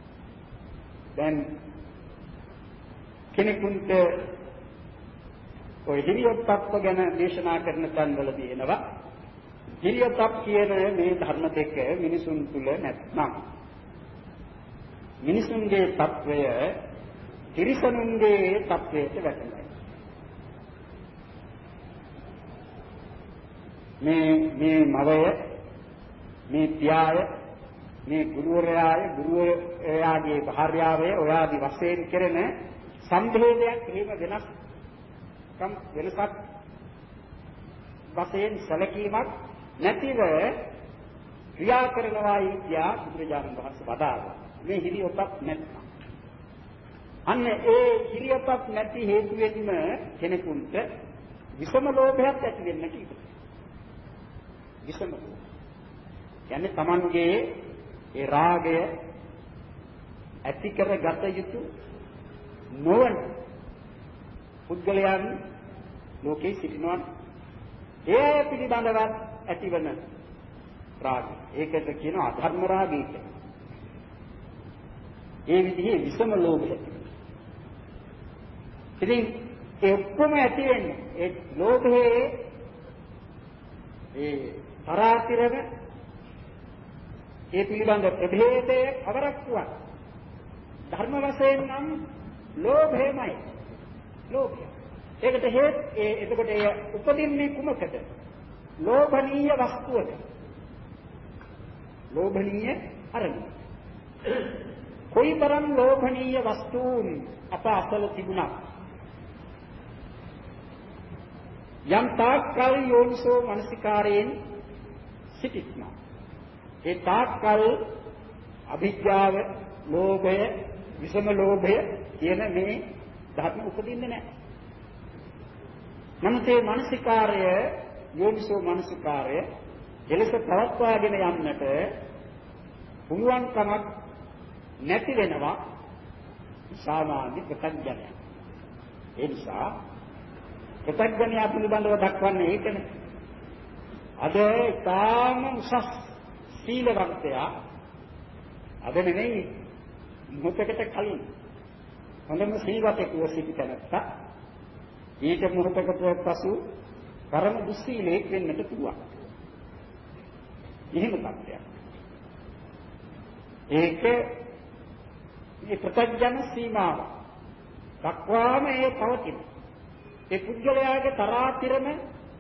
දැන් කෙනෙකුට ඔය හිරියොත්ප්ප ගැන දේශනා කරන තැන්වලදී එනවා. හිරියොත්ප් කියන මේ ධර්ම දෙක මිනිසුන් තුල නැත්නම් මිනිසුන්ගේ తත්වය තිරිසනුන්ගේ తත්වයට වැටෙනවා. මේ මේ මවය මේ පියාය මේ ගුරුවරයාය ගුරුවරයාගේ භාර්යාවය ඔයාදි වශයෙන් කෙරෙන සම්භේදයක් එහෙම වෙනස්කම් වෙනසක් වශයෙන් සැලකීමක් නැතිව ක්‍රියා කරනවායි කියා බුදුරජාණන් වහන්සේ වදාළා. මේ හිරියොතක් නැත්නම්. අන්න ඒ හිරියොතක් නැති හේතුවෙන්ම කෙනෙකුට විසම ලෝභයක් ඇති වෙන්නට ඉඩ. විසම ලෝභය. කියන්නේ Tamanගේ ඒ රාගය ඇති කරගත යුතු නොවන පුද්ගලයන් ලෝකේ සිටිනවා ඒ පිළිබඳව ඇතිවන රාගය. ඒකට කියනවා අධර්ම රාගය කියලා. ඒ විදිහේ විසම ලෝභය. ඉතින් ඒ ඔක්කොම ඇති වෙන්නේ ඒ ලෝභයේ ඒ තරාතිරම ඒ පිළිබඳ ප්‍රභේදයේ කවරක් වුණත් ධර්ම වශයෙන් නම් ලෝභයමයි. ලෝභය. ඒකට හේත් ඒ එතකොට ඒ උපදින්නේ කුමකද? ලෝභනීය වස්තුවක. ලෝභනීය අරමුණ. කොයිතරම් ලෝභනීය වස්තුන් අප අසල තිබුණා. යම් තාක්කල් යෝනිසෝ මනසිකාරයෙන් සිටිනවා. ඒ තාක්කල් අභිජ්ජාව, ලෝභය, විසම ලෝභය කියන මේ ධර්ම උපදින්නේ නැහැ. නමුත් මේ මානසිකාර්ය යෝනිසෝ මානසිකාර්ය එලෙස පවත්වාගෙන යන්නට පුළුවන් කමක් නැති වෙනවා සාමාන්‍ය ප්‍රත්‍යඥය. ඒ නිසා ප්‍රත්‍යඥය පිළිබඳව දක්වන්නේ ඒකනේ. අද ඊටාම උසස් සීලවන්තයා අද නෙමෙයි මොහොතකට කලින් හොඳම සීලවතෙකුව සිටි තැනත්තා ඊට මොහොතකට පසු පරම දුස්සීලයක් වෙන්නට පුළුවන්. එහෙම තත්ත්වයක්. ඒක මේ ප්‍රත්‍යඥ සීමාව. දක්වාම ඒ පවතින. ඒ පුද්ගලයාගේ තරාතිරම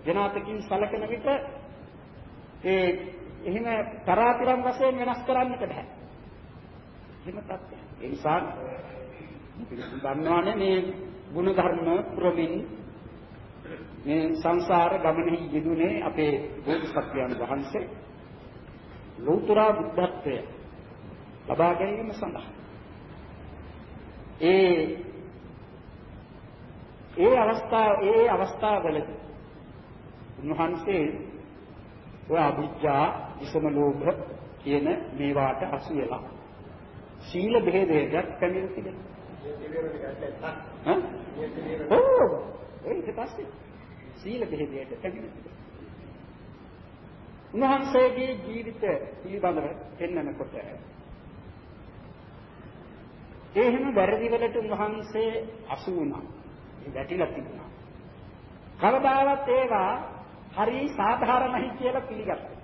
ජනාතකින් සලකන විට ඒ එහෙම තරාතිරම් වශයෙන් වෙනස් කරන්නට බෑ. එහෙම තත්ත්වයක්. ඒ නිසා දන්නවනේ මේ ගුණ ධර්ම ප්‍රමින් මේ සංසාර ගමනෙහි යෙදුනේ අපේ බෝධිසත්වයන් වහන්සේ ලෝතර බුද්ධත්වය ලබා ගැනීම සඳහා ඒ ඒ අවස්ථාව ඒ අවස්ථාවවලදී උන්වහන්සේ ඔය අභිජ්ජා විසම ලෝභ කියන මේවාට අසු වෙලා සීල බෙහෙදයක් පැමිණ තිබෙනවා. ඔව්. ඒක පස්සේ සීල බෙහෙදයට පැමිණ තිබෙනවා. උන්වහන්සේගේ ජීවිත පිළිබඳව පෙන්වනකොට ඒ හැම වැරදි වලට උන්වහන්සේ අසු වුණා. ඒ වැටිලා තිබුණා. කවදාවත් ඒවා හරි සාධාරණයි කියලා පිළිගත්තා.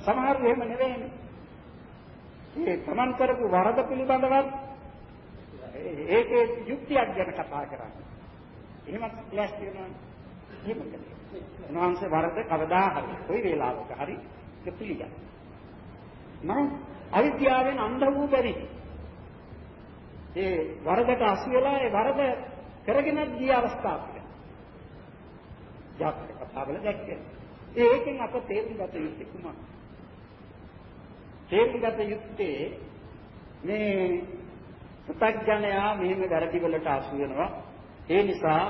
සමහර එහෙම නෙවෙයි. මේ තමන් කරපු වරද පිළිබඳවත් ඒකේ යුක්තියක් ගැන කතා කරන්නේ. එහෙමත් ක්ලාස් කරනවා. එහෙම කළේ. උන්වහන්සේ වරද කවදා හරි කොයි වෙලාවක හරි ඒක පිළිගන්න. මම අවිද්‍යාවෙන් අන්ධ වූ බැරි. ඒ වරදට අසු වෙලා ඒ වරද කරගෙන ගිය අවස්ථාවක. ජාතක කතාවල දැක්කේ. ඒකෙන් අප තේරුම් ගත යුත්තේ කුමක්ද? තේරුම් ගත යුත්තේ මේ පුතග්ජනයා මෙහෙම වැරදි වලට අසු වෙනවා. ඒ නිසා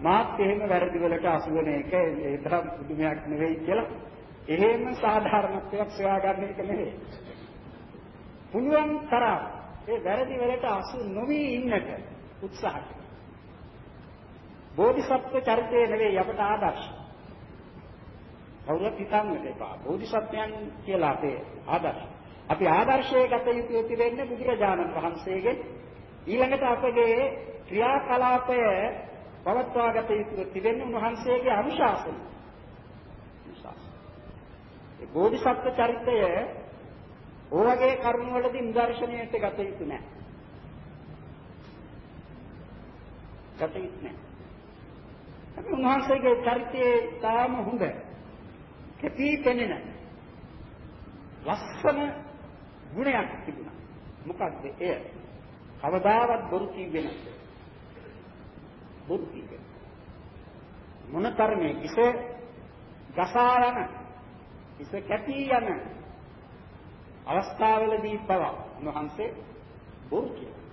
මාත් එහෙම වැරදි වලට අසු වෙන එක ඒ තරම් පුදුමයක් නෙවෙයි කියලා එහෙම සාධාරණත්වයක් සොයාගන්න එක නෙවෙයි. පුළුවන් තරම් ඒ වැරදි වලට අසු නොවි ඉන්නට උත්සාහ කරනවා. බෝධිසත්ව චරිතය නෙවෙයි අපට ආදර්ශ. කවුරුත් හිතන්නට එපා. බෝධිසත්වයන් කියලා අපේ ආදර්ශ. අපි ආදර්ශයේ ගත යුතු ඇති වෙන්නේ බුදුරජාණන් වහන්සේගෙන් ඊළඟට අපගේ ක්‍රියාකලාපය පවත්වා ගත යුතු ඇති වෙන්නේ උන්වහන්සේගේ අනුශාසන. ඒ බෝධිසත්ව චරිතය ඕවගේ කරුණ වලදී නිදර්ශනයට ගත යුතු නැහැ. ගත යුතු නැහැ. අපි උන්වහන්සේගේ චරිතයේ තාම හොඳ. කැපී පෙනෙන ලස්සන ගුණයක් තිබුණා. මොකක්ද එය? කවදාවත් බොරු කිව්වේ නැහැ. බොරු කිව්වේ. මොනතරමේ කිස ගසාරන හිස කැපී යන අවස්ථාවලදී පවා උන්වහන්සේ බොරු කියනවා.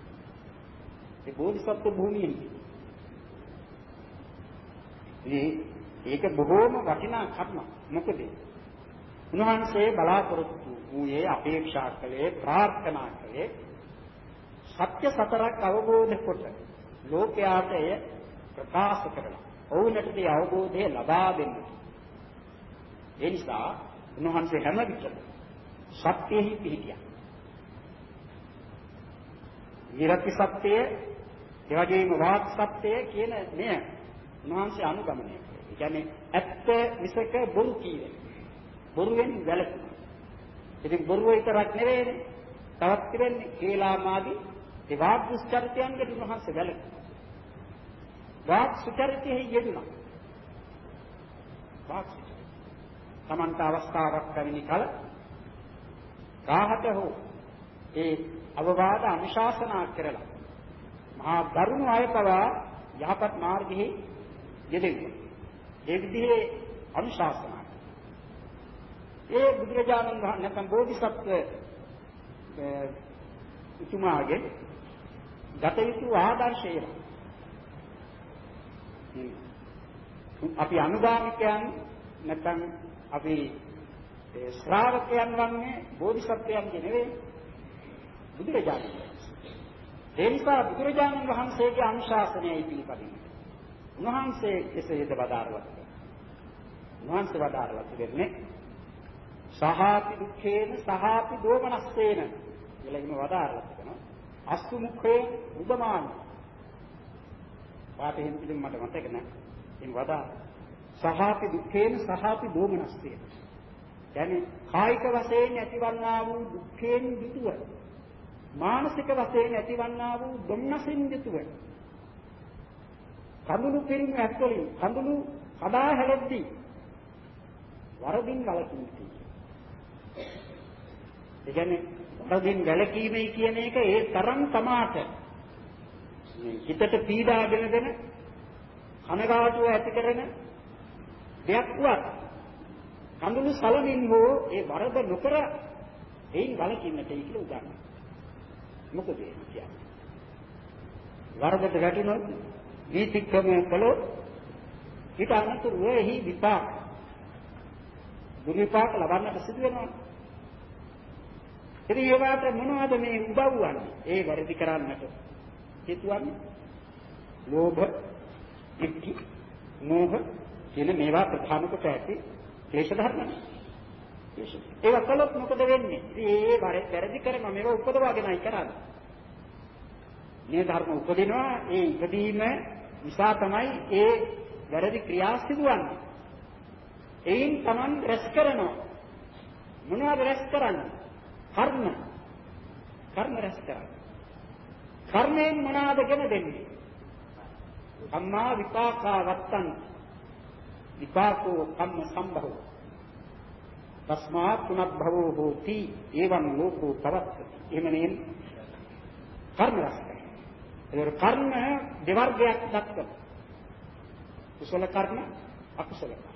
ඒ බෝධිසත්ව භූමියේ ඉතින් ඒක බොහෝම වටිනා කර්ම. මොකද උන්වහන්සේ බලාපොරොත්තු වූයේ අපේක්ෂා කළේ ප්‍රාර්ථනා කළේ සත්‍ය සතරක් අවබෝධ කොට ලෝකයාට එය ප්‍රකාශ කරලා ඔවුන්ට ඒ අවබෝධය ලබා දෙන්න. ඒ නිසා උන්වහන්සේ හැම විටම සත්‍යෙහි පිහිටියා. විරති සත්‍යය, එවැගේම වාක් සත්‍යය කියන මෙය උන්වහන්සේ අනුගමනය කළේ. ඒ කියන්නේ ඇත්ත විසක බොරු කීවේ. බොරුවෙන් වැළකීම. ඉතින් බොරුව විතරක් නෙවෙයිනේ. තවත් තිබෙන්නේ කේලාමාදී ඒ වාග් දුස්චරිතයන්ගෙන් උන්වහන්සේ වැළකීම. වාග් සුචරිතයෙහි යෙදුණා. වාග් තමන්ට අවස්ථාවක් ලැබෙන කල කාහත හෝ ඒ අවවාද අනුශාසනා කරලා මහා දරුණු අය පවා යහපත් මාර්ගෙහි යෙදෙන්න. ඒ විදිහේ අනුශාසනා. ඒ බුදුරජාණන් වහන්සේ නැත්නම් බෝධිසත්ව උතුමාගේ ගත යුතු ආදර්ශය. අපි අනුගාමිකයන් නැත්නම් අපි ශ්‍රාවකයන් වන්නේ බෝධිසත්වයන්ගේ නෙවෙයි බුදුරජාණන් වහන්සේ. ඒ නිසා බුදුරජාණන් වහන්සේගේ අනුශාසනයයි පිළිපදින්න. උන්වහන්සේ කෙසේද වදාරලා උන්වහන්සේ වදාරලා තිබෙන්නේ සහාපි දුක්ඛේන සහාපි දෝමනස්සේන කියලා එහෙම වදාරලා තිබෙනවා අස්සු මුඛේ උදමාන වාට එහෙම පිළිම මට මතක නැහැ. එහෙම වදාර සහාපි දුක්ඛේන සහාපි දෝමනස්සේන කියන්නේ කායික වශයෙන් ඇතිවන්නා වූ දුක්ඛයෙන් යුතුව. මානසික වශයෙන් ඇතිවන්නා වූ දුම්නසින් යුතුව. කඳුළු පිරිමි ඇස්වලින් කඳුළු කඩා හැලෙද්දී වරදින් වළකින්නේ. ඒ කියන්නේ වරදින් වැළකීමයි කියන එක ඒ තරම් තමාට හිතට පීඩාගෙන දෙන කනගාටුව ඇති කරන දෙයක්වත් කඳුළු සලමින් හෝ ඒ වරද නොකර එයින් වළකින්නට කියලා උදාහරණ. මොකද ඒ කියන්නේ? වරදට වැටුණොත් වීතික්‍රමය කළොත් ඊට අනතුරුව එහි විපාක දුර්විපාක ලබන්නට සිදු වෙනවා. ඉතින් ඒවට මොනවද මේ උදව් වන්නේ? ඒ වැරදි කරන්නට හේතුවන්නේ ලෝභ, ඉක්කි, මෝහ කියන මේවා ප්‍රධාන කොට ඇති ක්ලේශ ධර්ම. ඒවා කළොත් මොකද වෙන්නේ? ඉතින් ඒ වැරදි කරන මේවා උපදවාගෙනයි කරන්නේ. මේ ධර්ම උපදිනවා ඒ ඉපදීම නිසා තමයි ඒ වැරදි ක්‍රියා සිදුවන්නේ. එයින් Taman රැස් කරනවා. මොනවද රැස් කරන්නේ? කර්ම. කර්ම රැස් කරන්නේ. කර්මයෙන් මොනවද ගෙන දෙන්නේ? කම්මා විපාකා වත්තං විපාකෝ කම්ම සම්භවෝ තස්මාත් පුනබ්භවෝ හෝති එවං ලෝකෝ පවත්තති එහෙමනේ කර්ම රැස් ඒක කර්ම දෙවර්ගයක් දක්වන. කුසල කර්ම, අකුසල කර්ම.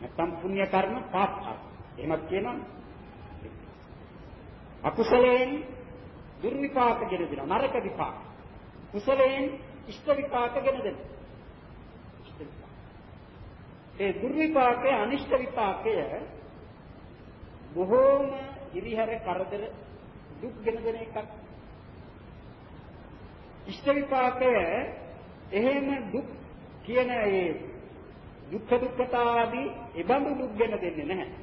නැත්නම් පුණ්‍ය කර්ම, පාප කර්ම. එහෙමත් කියනවා. අකුසලයෙන් දුර්විපාක ගෙන දෙනවා. නරක විපාක. කුසලයෙන් ඉෂ්ට විපාක ගෙන දෙනවා. ඒ දුර්විපාකයේ අනිෂ්ට විපාකය බොහෝම ඉරිහැර කරදර දුක් ගෙන දෙන එකක් ඉෂ්ට විපාකය එහෙම දුක් කියන ඒ දුක්ඛ දුක්ඛතාදී ඒබඳු දුක් ගැන දෙන්නේ නැහැ.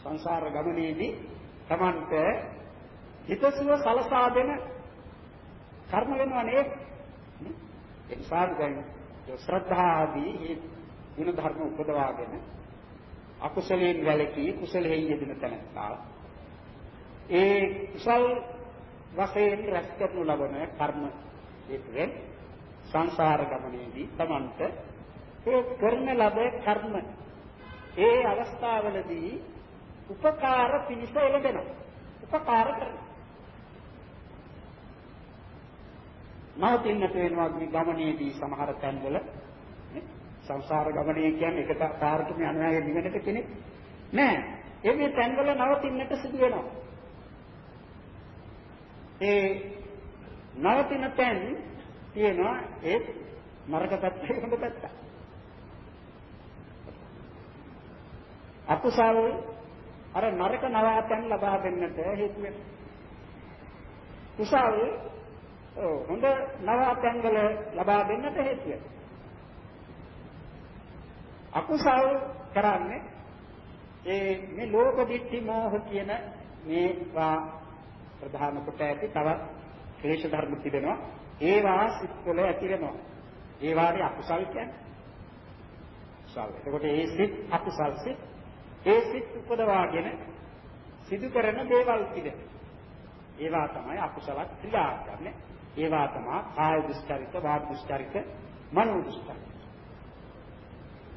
සංසාර ගමනේදී Tamanට හිතසුව සලසා දෙන කර්ම වෙනවා නේද? ඒ සාධකයන් ශ්‍රද්ධාදී මේ ගුණ ධර්ම උපදවාගෙන අකුසලයෙන් වැළකී කුසලයෙන් යෙදෙන තැනත්තා ඒ කුසල් වශයෙන් රැස් කරනු ලබන කර්ම හේතුවෙන් සංසාර ගමනේදී Tamanට ඒ කරන ලද කර්ම ඒ අවස්ථාවලදී උපකාර පිණිස එළඹෙනවා උපකාර කරනවා නවතින්නට වෙනවා මේ ගමනේදී සමහර තැන්වල සංසාර ගමනේ කියන්නේ එක පාරකම යනවා නිවනට කෙනෙක් නෑ. ඒ මේ තැන්වල නවතින්නට සිදු වෙනවා. ඒ නවතින තැන් තියෙනවා ඒ නරක පැත්තේ හොඳ පැත්ත. අකුසල් අර නරක නවාතැන් ලබා දෙන්නට හේතු වෙනවා. කුසල් හොඳ නවාතැන් වල ලබා දෙන්නට හේතු වෙනවා. අකුසල් කරන්නේ ඒ මේ ලෝක දිට්ඨි මෝහ කියන මේවා ප්‍රධාන කොට ඇති තවත් ක්ලේශ ධර්ම තිබෙනවා ඒවා සිත්වල ඇති වෙනවා ඒ වාගේ අකුසල් කියන්නේ කුසල් එතකොට ඒ සිත් අකුසල් සිත් ඒ සිත් උපදවාගෙන සිදු කරන දේවල් තිබෙනවා ඒවා තමයි අකුසල ක්‍රියා කරන්නේ ඒවා තමයි කාය දුස්චරිත වාග් දුස්චරිත මනෝ දුස්චරිත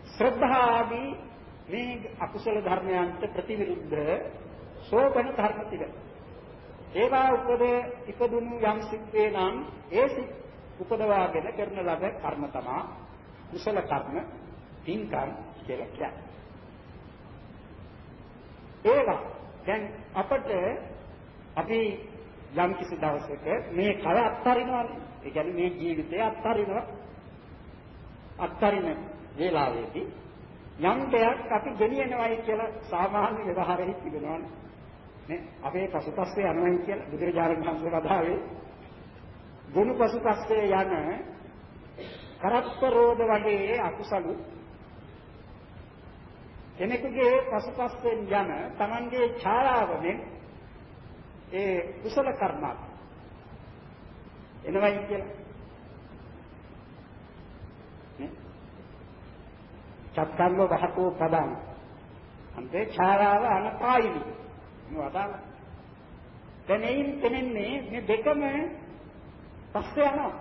ශ්‍රද්ධාදී මේ අකුසල ධර්මයන්ට ප්‍රතිවිරුද්ධ සෝබන ධර්ම තිබෙනවා. ඒවා උපද ඉපදුණු යම් සිත්ේ නම් ඒ සිත් උපදවාගෙන කරන ලද කර්ම තමා කුසල කර්ම පින්කම් කියලා කියන්නේ. ඒවා දැන් අපට අපි යම් කිසි දවසක මේ කය අත්හරිනවානේ. ඒ කියන්නේ මේ ජීවිතය අත්හරිනවා. අත්හරින වේලාවේදී යම් දෙයක් අපි ගෙනියනවායි කියලා සාමාන්‍ය ව්‍යවහාරෙහි තිබෙනවානේ. නේ අපේ පසුපස්සේ යනවායි කියලා බුදුරජාණන් වහන්සේ වදාවේ ගුණ පසුපස්සේ යන කරත්තරෝධ වගේ අකුසලු කෙනෙකුගේ පසුපස්යෙන් යන Tamanගේ ඡායාවනේ ඒ කුසල කර්මات එනවයි කියලා. චත්තංග වහකෝ පදං අන්තේ ඡායාව අනපායිනි. නෝදාන දැනෙයින් තෙනෙන්නේ මේ දෙකම පස්සේ යනවා.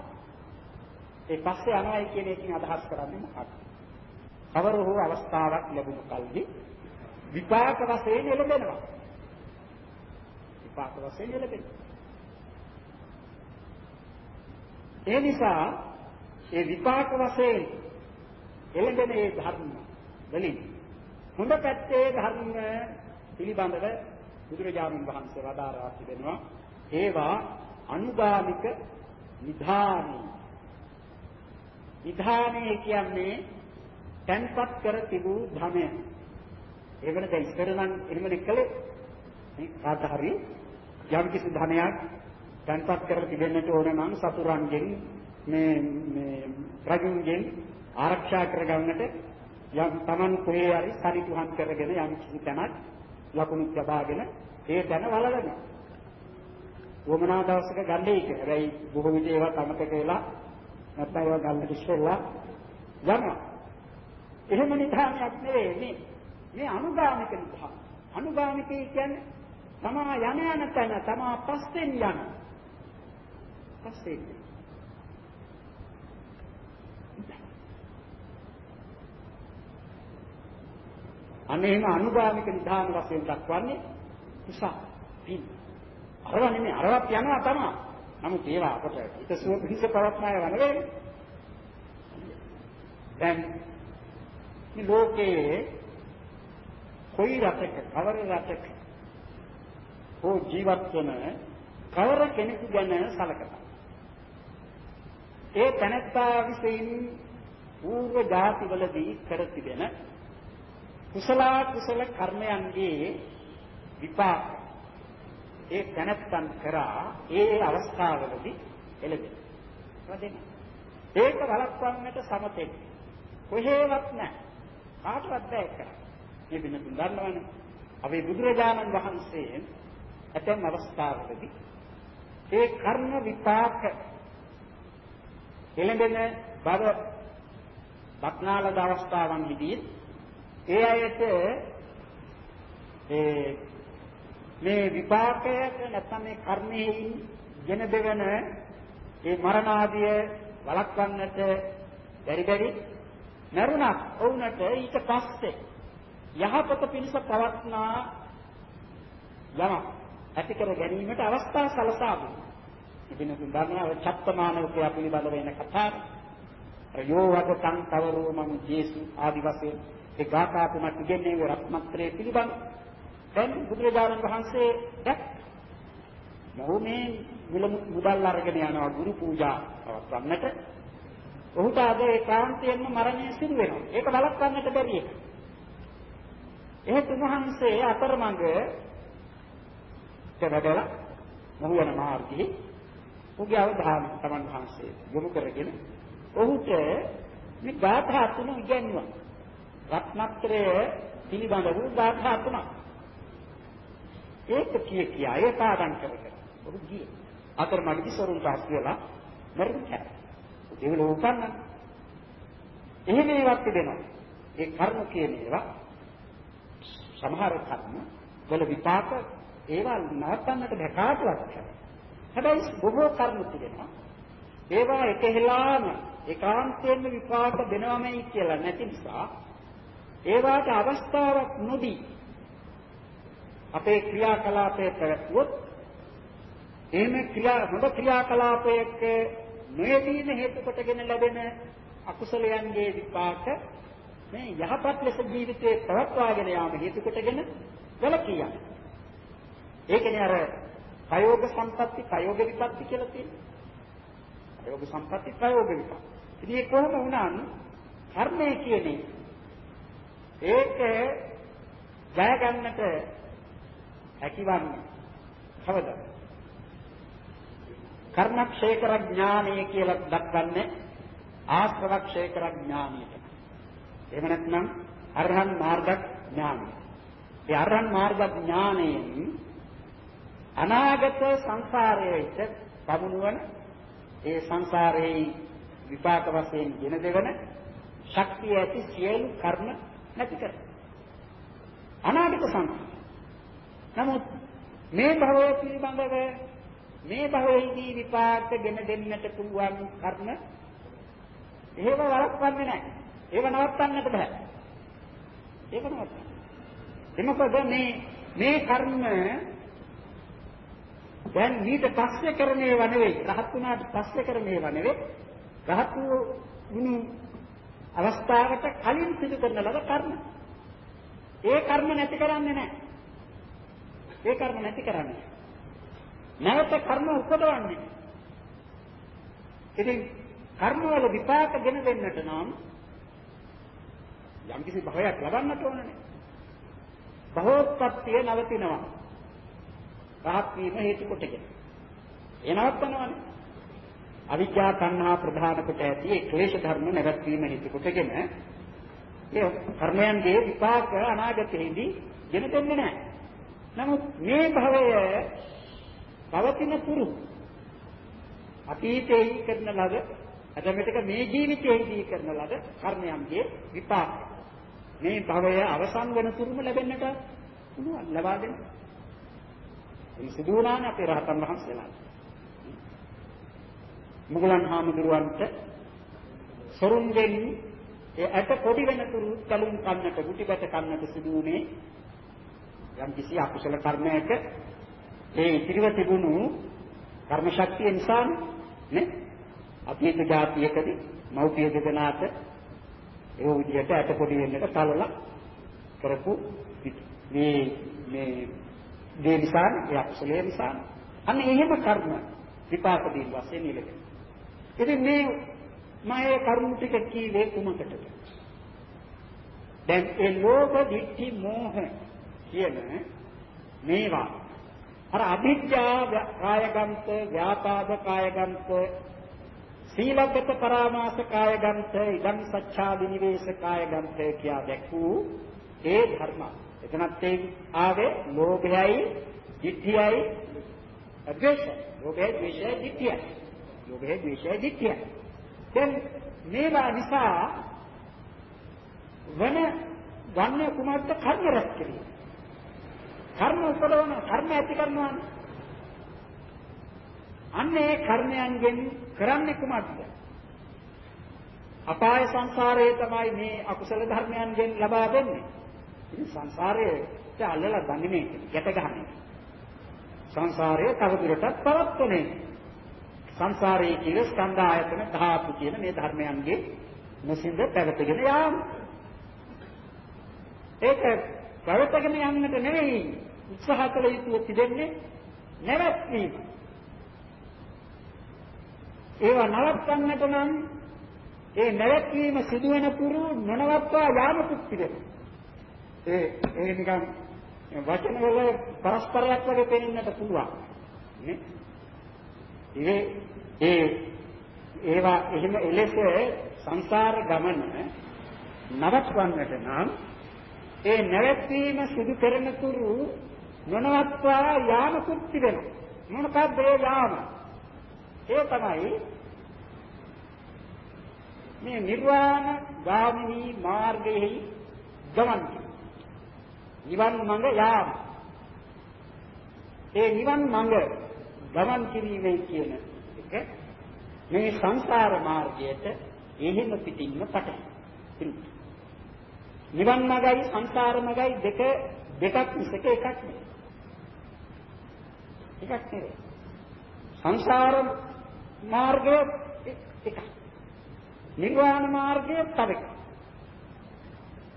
ඒ පස්සේ යනවායි කියන එකකින් අදහස් කරන්නේ මොකක්ද? කවර හෝ අවස්ථාවක් ලැබුණු කල්හි විපාක වශයෙන් එළඹෙනවා. විපාක වශයෙන් එළඹෙනවා. ඒ නිසා ඒ විපාක වශයෙන් එළඹෙන ඒ ධර්ම වලින් හොඳ පැත්තේ ධර්ම පිළිබඳව බුදුරජාණන් වහන්සේ වදාරා තිබෙනවා. ඒවා අනුගාමික නිධානී. නිධානී කියන්නේ තන්පත් කර තිබූ ධමය ඒවන දැන් ඉස්සර නම් එහෙමනේ කළේ මේ කාට හරි යම් කිසි ධනයක් තන්පත් කර තිබෙන්නට ඕන නම් සතුරන්ගෙන් මේ මේ රජුන්ගෙන් ආරක්ෂා කරගන්නට යම් Taman කොහේ හරි සරිතුහන් කරගෙන යම් කිසි තැනක් ලකුණු ලබාගෙන ඒ තැන වලලනවා. වමනා දවසක ගන්නේ ඒක. හැබැයි බොහෝ විට ඒවා තමතක වෙලා නැත්නම් ඒවා ගන්නට ඉස්සෙල්ලා යනවා. එහෙම නිධානයක් නෙවෙයි මේ මේ අනුගාමික නිධාන. අනුගාමිකයි කියන්නේ තමා යන යන තැන තමා පස්සෙන් යන. පස්සෙන් අන්න එහෙම අනුගාමික නිධාන වශයෙන් දක්වන්නේ කුසල පින්. අරව නෙමෙයි අරවත් යනවා තමයි. නමුත් ඒවා අපට හිතසුව පිහිස පවත්නාය වනවේ. දැන් මේ ලෝකයේ කොයි රටක කවර රටක හෝ ජීවත් වන කවර කෙනෙකු ගැන සලකනවා. ඒ තනත්තා විසින් పూర్ව ජාතිවලදී කර තිබෙන කුසල කුසල කර්මයන්ගේ විපාක ඒ දැනත්තන් කරා ඒ අවස්ථාවලදී එළදෙන. වදින. ඒක වළක්වන්නට සමතෙක්. කොහේවත් නැහැ. කාටවත් බෑ කරන්න. මේ වෙනතුන් දන්නවනේ. අපි බුදුරජාණන් වහන්සේ ඇතැම් අවස්ථාවලදී ඒ කර්ම විපාක එළඹෙන බව බක්නාලද අවස්ථාවන්හිදී ඒ අයට ඒ මේ විපාකයට නැත්නම් මේ කර්මයෙන් ගෙන දෙවන ඒ මරණ ආදිය වළක්වන්නට බැරි බැරි නරුණක් වුණට ඊට පස්සේ යහපත පිණිස පවත්නා යම ඇති කර ගැනීමට අවස්ථා සලසා දුන්නා. ඉතින් උදාහරණ චත්තමානවකයා පිළිබඳව වෙන කතාව. යෝ වගතං තවරෝ මම ජේසු ආදි වශයෙන් ඒ ගාථා තුනක් ඉගෙනන්නේ රත්නත්‍රයේ පිළිබඳ. දැන් බුදුරජාණන් වහන්සේ දැක් මොහු මේ මුදල් අරගෙන යනවා ගුරු පූජා පවත්වන්නට. ඔහුට අද ඒකාන්තයෙන්ම මරණය සිදු වෙනවා. ඒක බලක්වන්නට බැරි එක. එහෙත් උන්වහන්සේ අතරමඟ වැඩලා මොහු යන මාර්ගයේ ඔහුගේ අවධානය තමන් වහන්සේ යොමු කරගෙන ඔහුට මේ ගාථා තුන ඉගෙනුවා. රත්නත්‍රය පිළිබඳ වූ ගාථා තුනක්. ඒක කිය කියා ඒ පාඩම් කරගෙන ඔහු ගියේ. අතරමඟදී සරුන්ට හස් වෙලා මරුන් කෑ. ඒවල උපන්න. එහෙම ඒවත් තිබෙනවා. ඒ කර්ම කියන ඒවා සමහර කර්ම වල විපාක ඒවා නවත්තන්නට බෑ කාටවත්. හැබැයි බොහෝ කර්ම තිබෙනවා. ඒවා එකහෙලාම ඒකාන්තයෙන්ම විපාක දෙනවමයි කියලා නැති නිසා ඒවාට අවස්ථාවක් නොදී අපේ ක්‍රියාකලාපයේ පැවැත්වුවොත් එහෙම ක්‍රියා හොඳ ක්‍රියාකලාපයක නොයෙදීම හේතු කොටගෙන ලැබෙන අකුසලයන්ගේ විපාක මේ යහපත් ලෙස ජීවිතේ පවත්වාගෙන යාම හේතු කොටගෙන වැළකී යනවා. ඒකනේ අර ප්‍රයෝග සම්පatti ප්‍රයෝග විපatti කියලා තියෙන්නේ. ප්‍රයෝග සම්පatti ප්‍රයෝග විපatti. ඉතින් ඒ කොහොම වුණත් කර්මය කියන්නේ ඒක ජය ගන්නට හැකිවන්නේ කවදාද? කර්මක්ෂය කර ඥානය කියලා දක්වන්නේ ආශ්‍රවක්ෂය කර ඥානයට. එහෙම නැත්නම් අරහන් මාර්ග ඥානය. ඒ අරහන් මාර්ග ඥානයෙන් අනාගත සංසාරයට පමුණුවන ඒ සංසාරයේ විපාක වශයෙන් ගෙන දෙවන ශක්තිය ඇති සියලු කර්ම නැති කර. අනාගත සංසාර. නමුත් මේ භවය පිළිබඳව මේ භවයේදී විපාක ගෙන දෙන්නට පුළුවන් කර්ම එහෙම වළක්වන්නේ නැහැ. ඒව නවත්තන්නට බෑ. ඒක නවත්තන්න. එමකද මේ මේ කර්ම දැන් ඊට පස්සේ කරන ඒවා නෙවෙයි. රහත් වුණාට පස්සේ කරන ඒවා නෙවෙයි. රහත් වුණු අවස්ථාවට කලින් සිදු කරන ලද කර්ම. ඒ කර්ම නැති කරන්නේ නැහැ. ඒ කර්ම නැති කරන්නේ. නැවත කර්ම උපදවන්නේ. ඉතින් කර්ම වල විපාක ගෙන දෙන්නට නම් යම්කිසි භවයක් ලබන්නට ඕනනේ. බහෝත්පත්තිය නවතිනවා. රහත් වීම හේතු කොටගෙන. ඒ නවත්තනවනේ. අවිද්‍යා තණ්හා ප්‍රධාන කොට ඇති ඒ ක්ලේශ ධර්ම නැවැත්වීම හේතු කොටගෙන ඒ කර්මයන්ගේ විපාක අනාගතයේදී ගෙන දෙන්නේ නැහැ. නමුත් මේ භවය පවතින තුරු අතීතයේ කරන ලද අදමෙතක මේ ජීවිතයේදී කරන ලද කර්මයන්ගේ විපාක මේ භවය අවසන් වන තුරුම ලැබෙන්නට පුළුවන් ලබා දෙන්න. මේ සිදු වුණානේ අපේ රහතන් වහන්සේලා. මුගලන් හාමුදුරුවන්ට සොරුන්ගෙන් ඒ ඇට පොඩි වෙන තුරු කලුම් කන්නට, ගුටිබැට කන්නට සිදු වුණේ යම් කිසි අකුසල කර්මයක ඒ ඉතිරිව තිබුණු කර්ම ශක්තිය නිසා නේ අතීත જાතියකදී මෞපිය දෙදෙනාට ඒ විදිහට ඇට පොඩි වෙන්නට තලලා කරපු මේ මේ දේ නිසා ඒ අකුසලයේ නිසා අන්න එහෙම කර්ම විපාක දීන් වශයෙන් ඉලෙක. ඉතින් මේ මම කර්ම ටික කීවේ කුමකටද? දැන් ඒ ලෝභ දිට්ඨි මෝහ කියන මේවා අර අභිජ්ජා කායගන්ත ව්‍යාපාද කායගන්ත සීලගත පරාමාස කායගන්ත ඉදම් සච්ඡා විනිවේෂ කායගන්ත කියා දැක්වූ ඒ ධර්ම. එතනත් ඒ ආවේ ලෝභයයි, ditthiyයි, ද්වේෂය. ලෝභයයි, ද්වේෂයයි, ditthiyයි. ලෝභයයි, ද්වේෂයයි, ditthiyයි. දැන් මේවා නිසා වන වන්නේ කුමක්ද කර්ම රැස් කිරීම. කර්ම උපදවන කර්ම ඇති කරනවානේ. අන්න ඒ කර්මයන්ගෙන් කරන්නේ කුමක්ද? අපාය සංසාරයේ තමයි මේ අකුසල ධර්මයන්ගෙන් ලබා දෙන්නේ. ඉතින් සංසාරයේ අල්ලලා ගන්නේ ගැට ගහන්නේ. සංසාරයේ තවදුරටත් පවත්වන්නේ. සංසාරයේ කියන ස්කන්ධ ආයතන ධාතු කියන මේ ධර්මයන්ගේ නොසින්ද පැවතගෙන යාම. ඒක පැවතගෙන යන්නට නෙවෙයි උත්සාහ කළ යුතු තිබෙන්නේ නැවැත්වීම. ඒවා නවත්වන්නට නම් ඒ නැවැත්වීම සිදුවන පුරු නොනවත්වා යාමකුත් තිබෙනවා. ඒ ඒ නිකන් වචන වල පරස්පරයක් වගේ පෙනෙන්නට පුළුවන්. නේ? ඒ ඒ ඒවා එහෙම එලෙස සංසාර ගමන නවත්වන්නට නම් ඒ නැවැත්වීම සිදු කරන තුරු නොනවත්වා යාමකුත් තිබෙනවා. මොනකද ඒ යාම? ඒ තමයි මේ නිර්වාණ ගාමිනී මාර්ගයේ ගමන් නිවන් මඟ යාම. ඒ නිවන් මඟ ගමන් කිරීමේ කියන එක මේ සංසාර මාර්ගයට එහෙම පිටින්ම පටන් නිවන් මාර්ගයි සංසාර මාර්ගයි දෙක දෙකක් මිසක එකක් නෙවෙයි. එකක් නෙවෙයි. සංසාර මාර්ගය එකක්. නිර්වාණ මාර්ගය තව එකක්.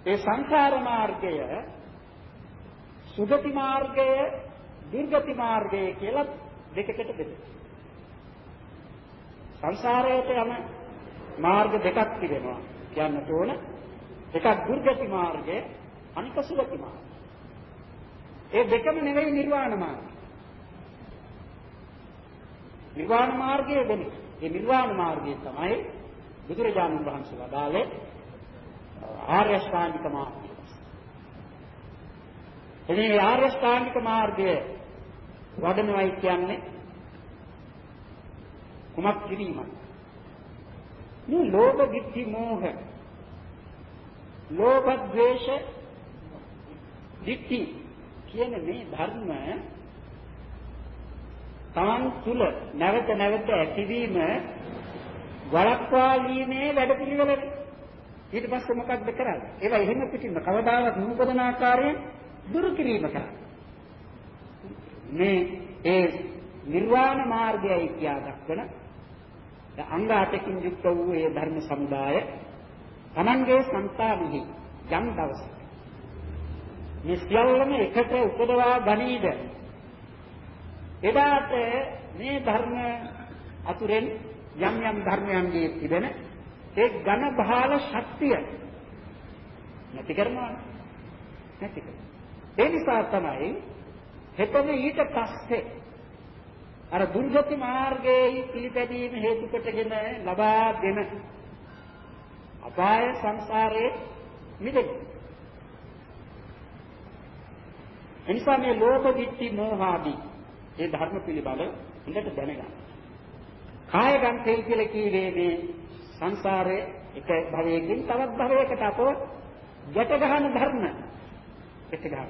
ඒ සංසාර මාර්ගය සුගති මාර්ගය දුර්ගති මාර්ගය කියලා දෙකකට බෙදෙනවා. සංසාරයට යන මාර්ග දෙකක් තිබෙනවා කියන්නට ඕන. එකක් දුර්ගති මාර්ගය අනික සුගති මාර්ගය. ඒ දෙකම නෙවෙයි නිර්වාණ මාර්ගය. නිර්වාණ මාර්ගය වෙන්නේ. ඒ නිර්වාණ මාර්ගය තමයි බුදුරජාණන් වහන්සේ වදාළේ ආර්ය ශ්‍රාන්තික මාර්ගය. එනේ ආර්ය ශ්‍රාන්තික මාර්ගය වඩනවයි කියන්නේ කුමක් කිරීමක්? මේ ලෝභ ditthi මෝහ ලෝභ ද්වේෂ ditthi කියන මේ ධර්ම තමන් තුල නැවත නැවත ඇතිවීම වළක්වාලීමේ වැඩපිළිවෙල ඊට පස්සේ මොකක්ද කරන්නේ? ඒවා එහෙම පිටින්ම කවදාවත් නූපදන ආකාරයෙන් දුරු කිරීම කරන්නේ. මේ ඒ නිර්වාණ මාර්ගයයි කියා දක්වන අංග අටකින් යුක්ත වූ ඒ ධර්ම සමුදාය Tamanගේ సంతානෙහි යම් දවසක මේ සියල්ලම එකට උපදවා ගනීද? එදාට මේ ධර්ම අතුරෙන් යම් යම් ධර්මයන්ගේ තිබෙන ඒ ඝන බහල ශක්තිය නැති කරනවා. නැති කරනවා. ඒ නිසා තමයි හෙතන ඊට පස්සේ අර දුර්ගති මාර්ගයේ පිළිපැදීම හේතු කොටගෙන ලබා දෙන අපාය සංසාරයේ මිදෙන්න. එනිසා මේ ලෝභ දිට්ඨි මෝහාදී ඒ ධර්ම පිළිබඳ හොඳට දැනගන්න. කාය ගන්තේ කියලා කීවේ මේ සංසාරයේ එක භවයකින් තවත් භවයකට අපව ගැට ගන්න ධර්ම. ගැට ගන්න.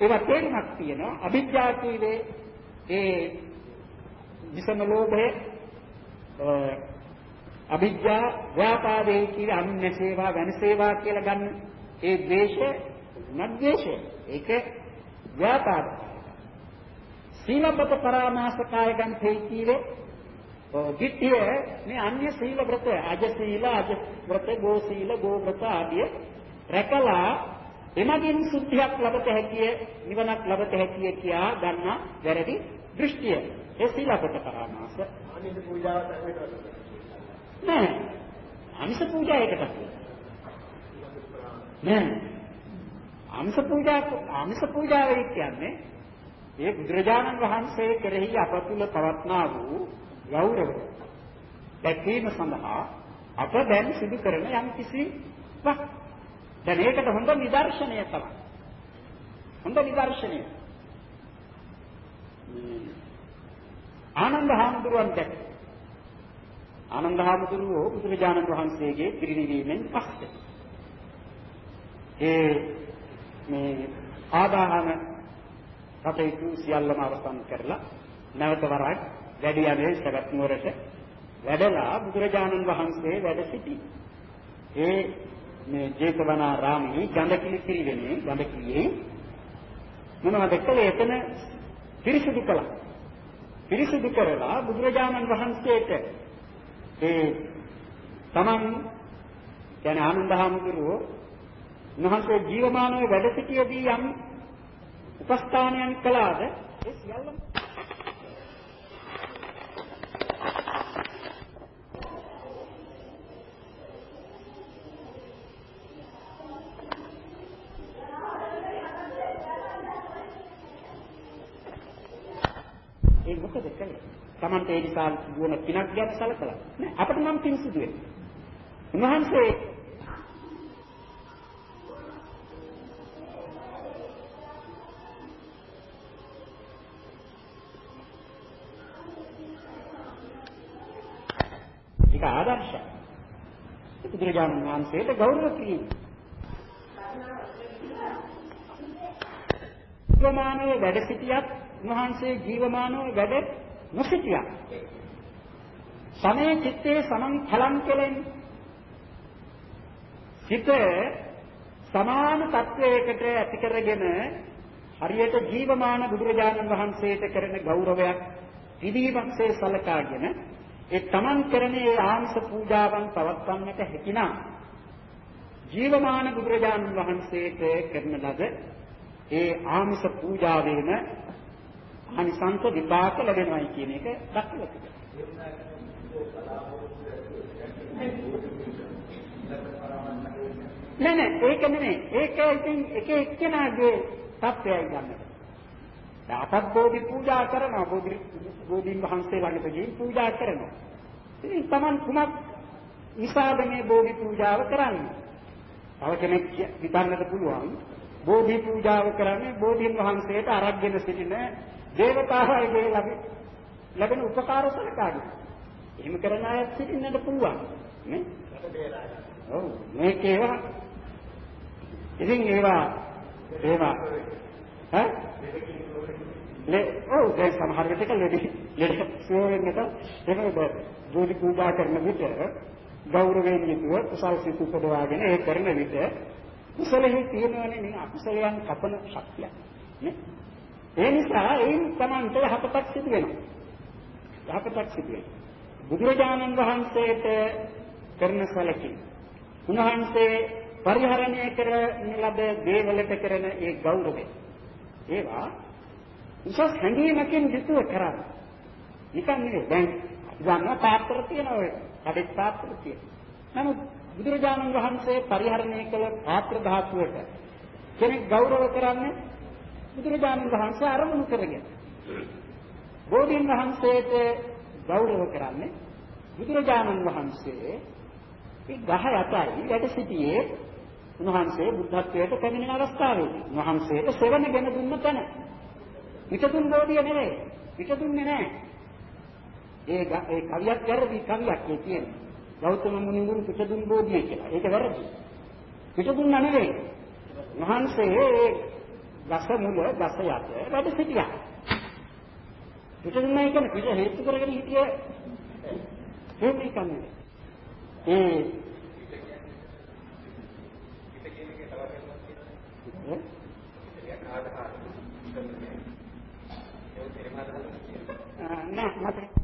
ඒවා තේරුමක් තියෙනවා. අවිද්‍යාව කීවේ ඒ විසම ලෝභය අවිද්‍යා ව්‍යාපාදේ කියලා අනුන්‍ය සේවා වෙන සේවා කියලා ගන්න. ඒ ද්වේෂය නද්වේෂය ඒක ව්‍යාපාද. සීලබ්බත පරාමාසකාය ගන්තේ කීවේ දිට්ඨිය මේ අන්‍ය සීල වෘත අජ සීල අජ වෘත ගෝ සීල ගෝ වෘත ආදී රැකලා එමගින් සුද්ධියක් ලබත හැකිය නිවනක් ලබත හැකිය කියා ගන්න වැරදි දෘෂ්ටිය. ඒ සීලබ්බත පරාමාස. අනිත් පූජාව නෑ අංශ පූජා ඒකට නෑ අංශ පූජා අංශ පූජාව කියන්නේ ඒ බුදුරජාණන් වහන්සේ කෙරෙහි අප තුල පවත්නා වූ ගෞරවය. දැක්වීම සඳහා අප දැන් සිදු කරන යම් කිසි වක්. දැන් ඒකට හොඳ නිදර්ශනය තමයි. හොඳ නිදර්ශනය. ආනන්ද හාමුදුරුවන් දැක්ක ආනන්ද හාමුදුරුවෝ බුදුරජාණන් වහන්සේගේ පිරිනිවීමෙන් පස්සේ ඒ මේ ආදාහන කටයුතු සියල්ලම අවසන් කරලා නැවත වරක් වැඩි යන්නේ සගත් නුවරට වැඩලා බුදුරජාණන් වහන්සේ වැඩ සිටි. ඒ මේ ජේතවනාරාමයේ ගන්ධකිලි පිරිවෙනේ ගන්ධකිලියේ මොනවද කළේ එතන පිරිසිදු කළා. පිරිසිදු කරලා බුදුරජාණන් වහන්සේට ඒ තමන් කියන්නේ ආනන්ද හාමුදුරුවෝ උන්වහන්සේ ජීවමානව වැඩ සිටියේදී යම් උපස්ථානයන් කළාද ඒ සියල්ලම ඒ මොකද කළේ? Tamante ඒ නිසා ගුණ පිනක් ගැන සැලකලා. නෑ අපිට නම් පින් සිදු වෙන්නේ. උන්වහන්සේ ඒක ආදර්ශයක්. බුදුරජාණන් වහන්සේට ගෞරව කිරීම. ජීවමානව වැඩ සිටියත් උන්වහන්සේ ජීවමානව වැඩ නොසිටියා. සමේ චිත්තේ සමන් ඵලං කෙලෙන් සිත සමාන තත්වයකට ඇති කරගෙන හරියට ජීවමාන බුදුරජාණන් වහන්සේට කරන ගෞරවයක් පිළිවක්සේ සලකාගෙන ඒ තමන් කරන ඒ ආංශ පූජාවන් පවත්වන්නට හැකිනම් ජීවමාන බුදුරජාණන් වහන්සේට කරන ලද ඒ ආමිෂ පූජාවෙම ආනිසංස විපාක ලැබෙනවායි කියන එක දක්වලා තිබෙනවා. නෑ නෑ ඒක නෙමෙයි. ඒක ඉතින් එක එක්කෙනාගේ තත්ත්වයයි ගන්නට. අපත් බෝධි පූජා කරනවා බෝධි බෝධීන් වහන්සේ ළඟට ගිහින් පූජා කරනවා. ඉතින් Taman කුමක් නිසාද මේ බෝධි පූජාව කරන්නේ? තව කෙනෙක් හිතන්නට පුළුවන් බෝධි පූජාව කරන්නේ බෝධීන් වහන්සේට අරගෙන සිටින දේවතාවයගේ ලැබෙන උපකාර සලකාගෙන. එහෙම කරන අය සිටින්නට පුළුවන් නේ? ඔව් මේක ඒවා. ඉතින් ඒවා ඒවා. ඈ? ලේ ඔව් දැන් සමහර විටක ලෙඩ ලෙඩ සෝවෙන්නට ඒකද බෝධි පූජා කරන විට ගෞරවයෙන් යුතුව කුසල් සිත උපදවාගෙන ඒ කරන විට කුසලෙහි තියෙනවනේ මේ අකුසලයන් කපන ශක්තිය නේ? ඒ නිසා ඒන් තමන්ට යහපතක් සිදු වෙනවා. යහපතක් සිදු වෙනවා. බුදුරජාණන් වහන්සේට කරන සැලකීම උන්වහන්සේ පරිහරණය කරන ලද දේවලට කරන ඒ ගෞරවය. ඒවා උසස් හැඟීමකින් යුතුව කරන්නේ නිකන් නෙවෙයි. දැන් ගන්න පාත්‍ර තියෙනවා ඔය. කඩේ පාත්‍ර තියෙනවා. නමුත් බුදුරජාණන් වහන්සේ පරිහරණය කළ පාත්‍ර ධාතුවට කෙනෙක් ගෞරව කරන්නේ බුදුරජාණන් වහන්සේ අරමුණු කරගෙන. බෝධීන් වහන්සේට ගෞරව කරන්නේ බුදුරජාණන් වහන්සේ ඒ ගහ යටයි වැඩ සිටියේ උන්වහන්සේ බුද්ධත්වයට පැමිණෙන අවස්ථාවේදී උන්වහන්සේට සෙවණගෙන දුන්න තැන. පිටුතුන් බෝධිය නෙවෙයි. පිටුතුන්නේ නැහැ. ඒ ඒ කවියක් වැරදි කවියක් ඒ කියන්නේ. ගෞතම මුනිඳුන් පිටුතුන් බෝධිය කියලා. ඒක වැරදි. පිටුතුන්න නෙවෙයි. උන්වහන්සේ ගස මුල ගස යට වැඩ සිටියා. පිටුන්නේ කියන පිට හේතු කරගෙන හිටිය හේතු කන්නේ. ඒ නෑ මතක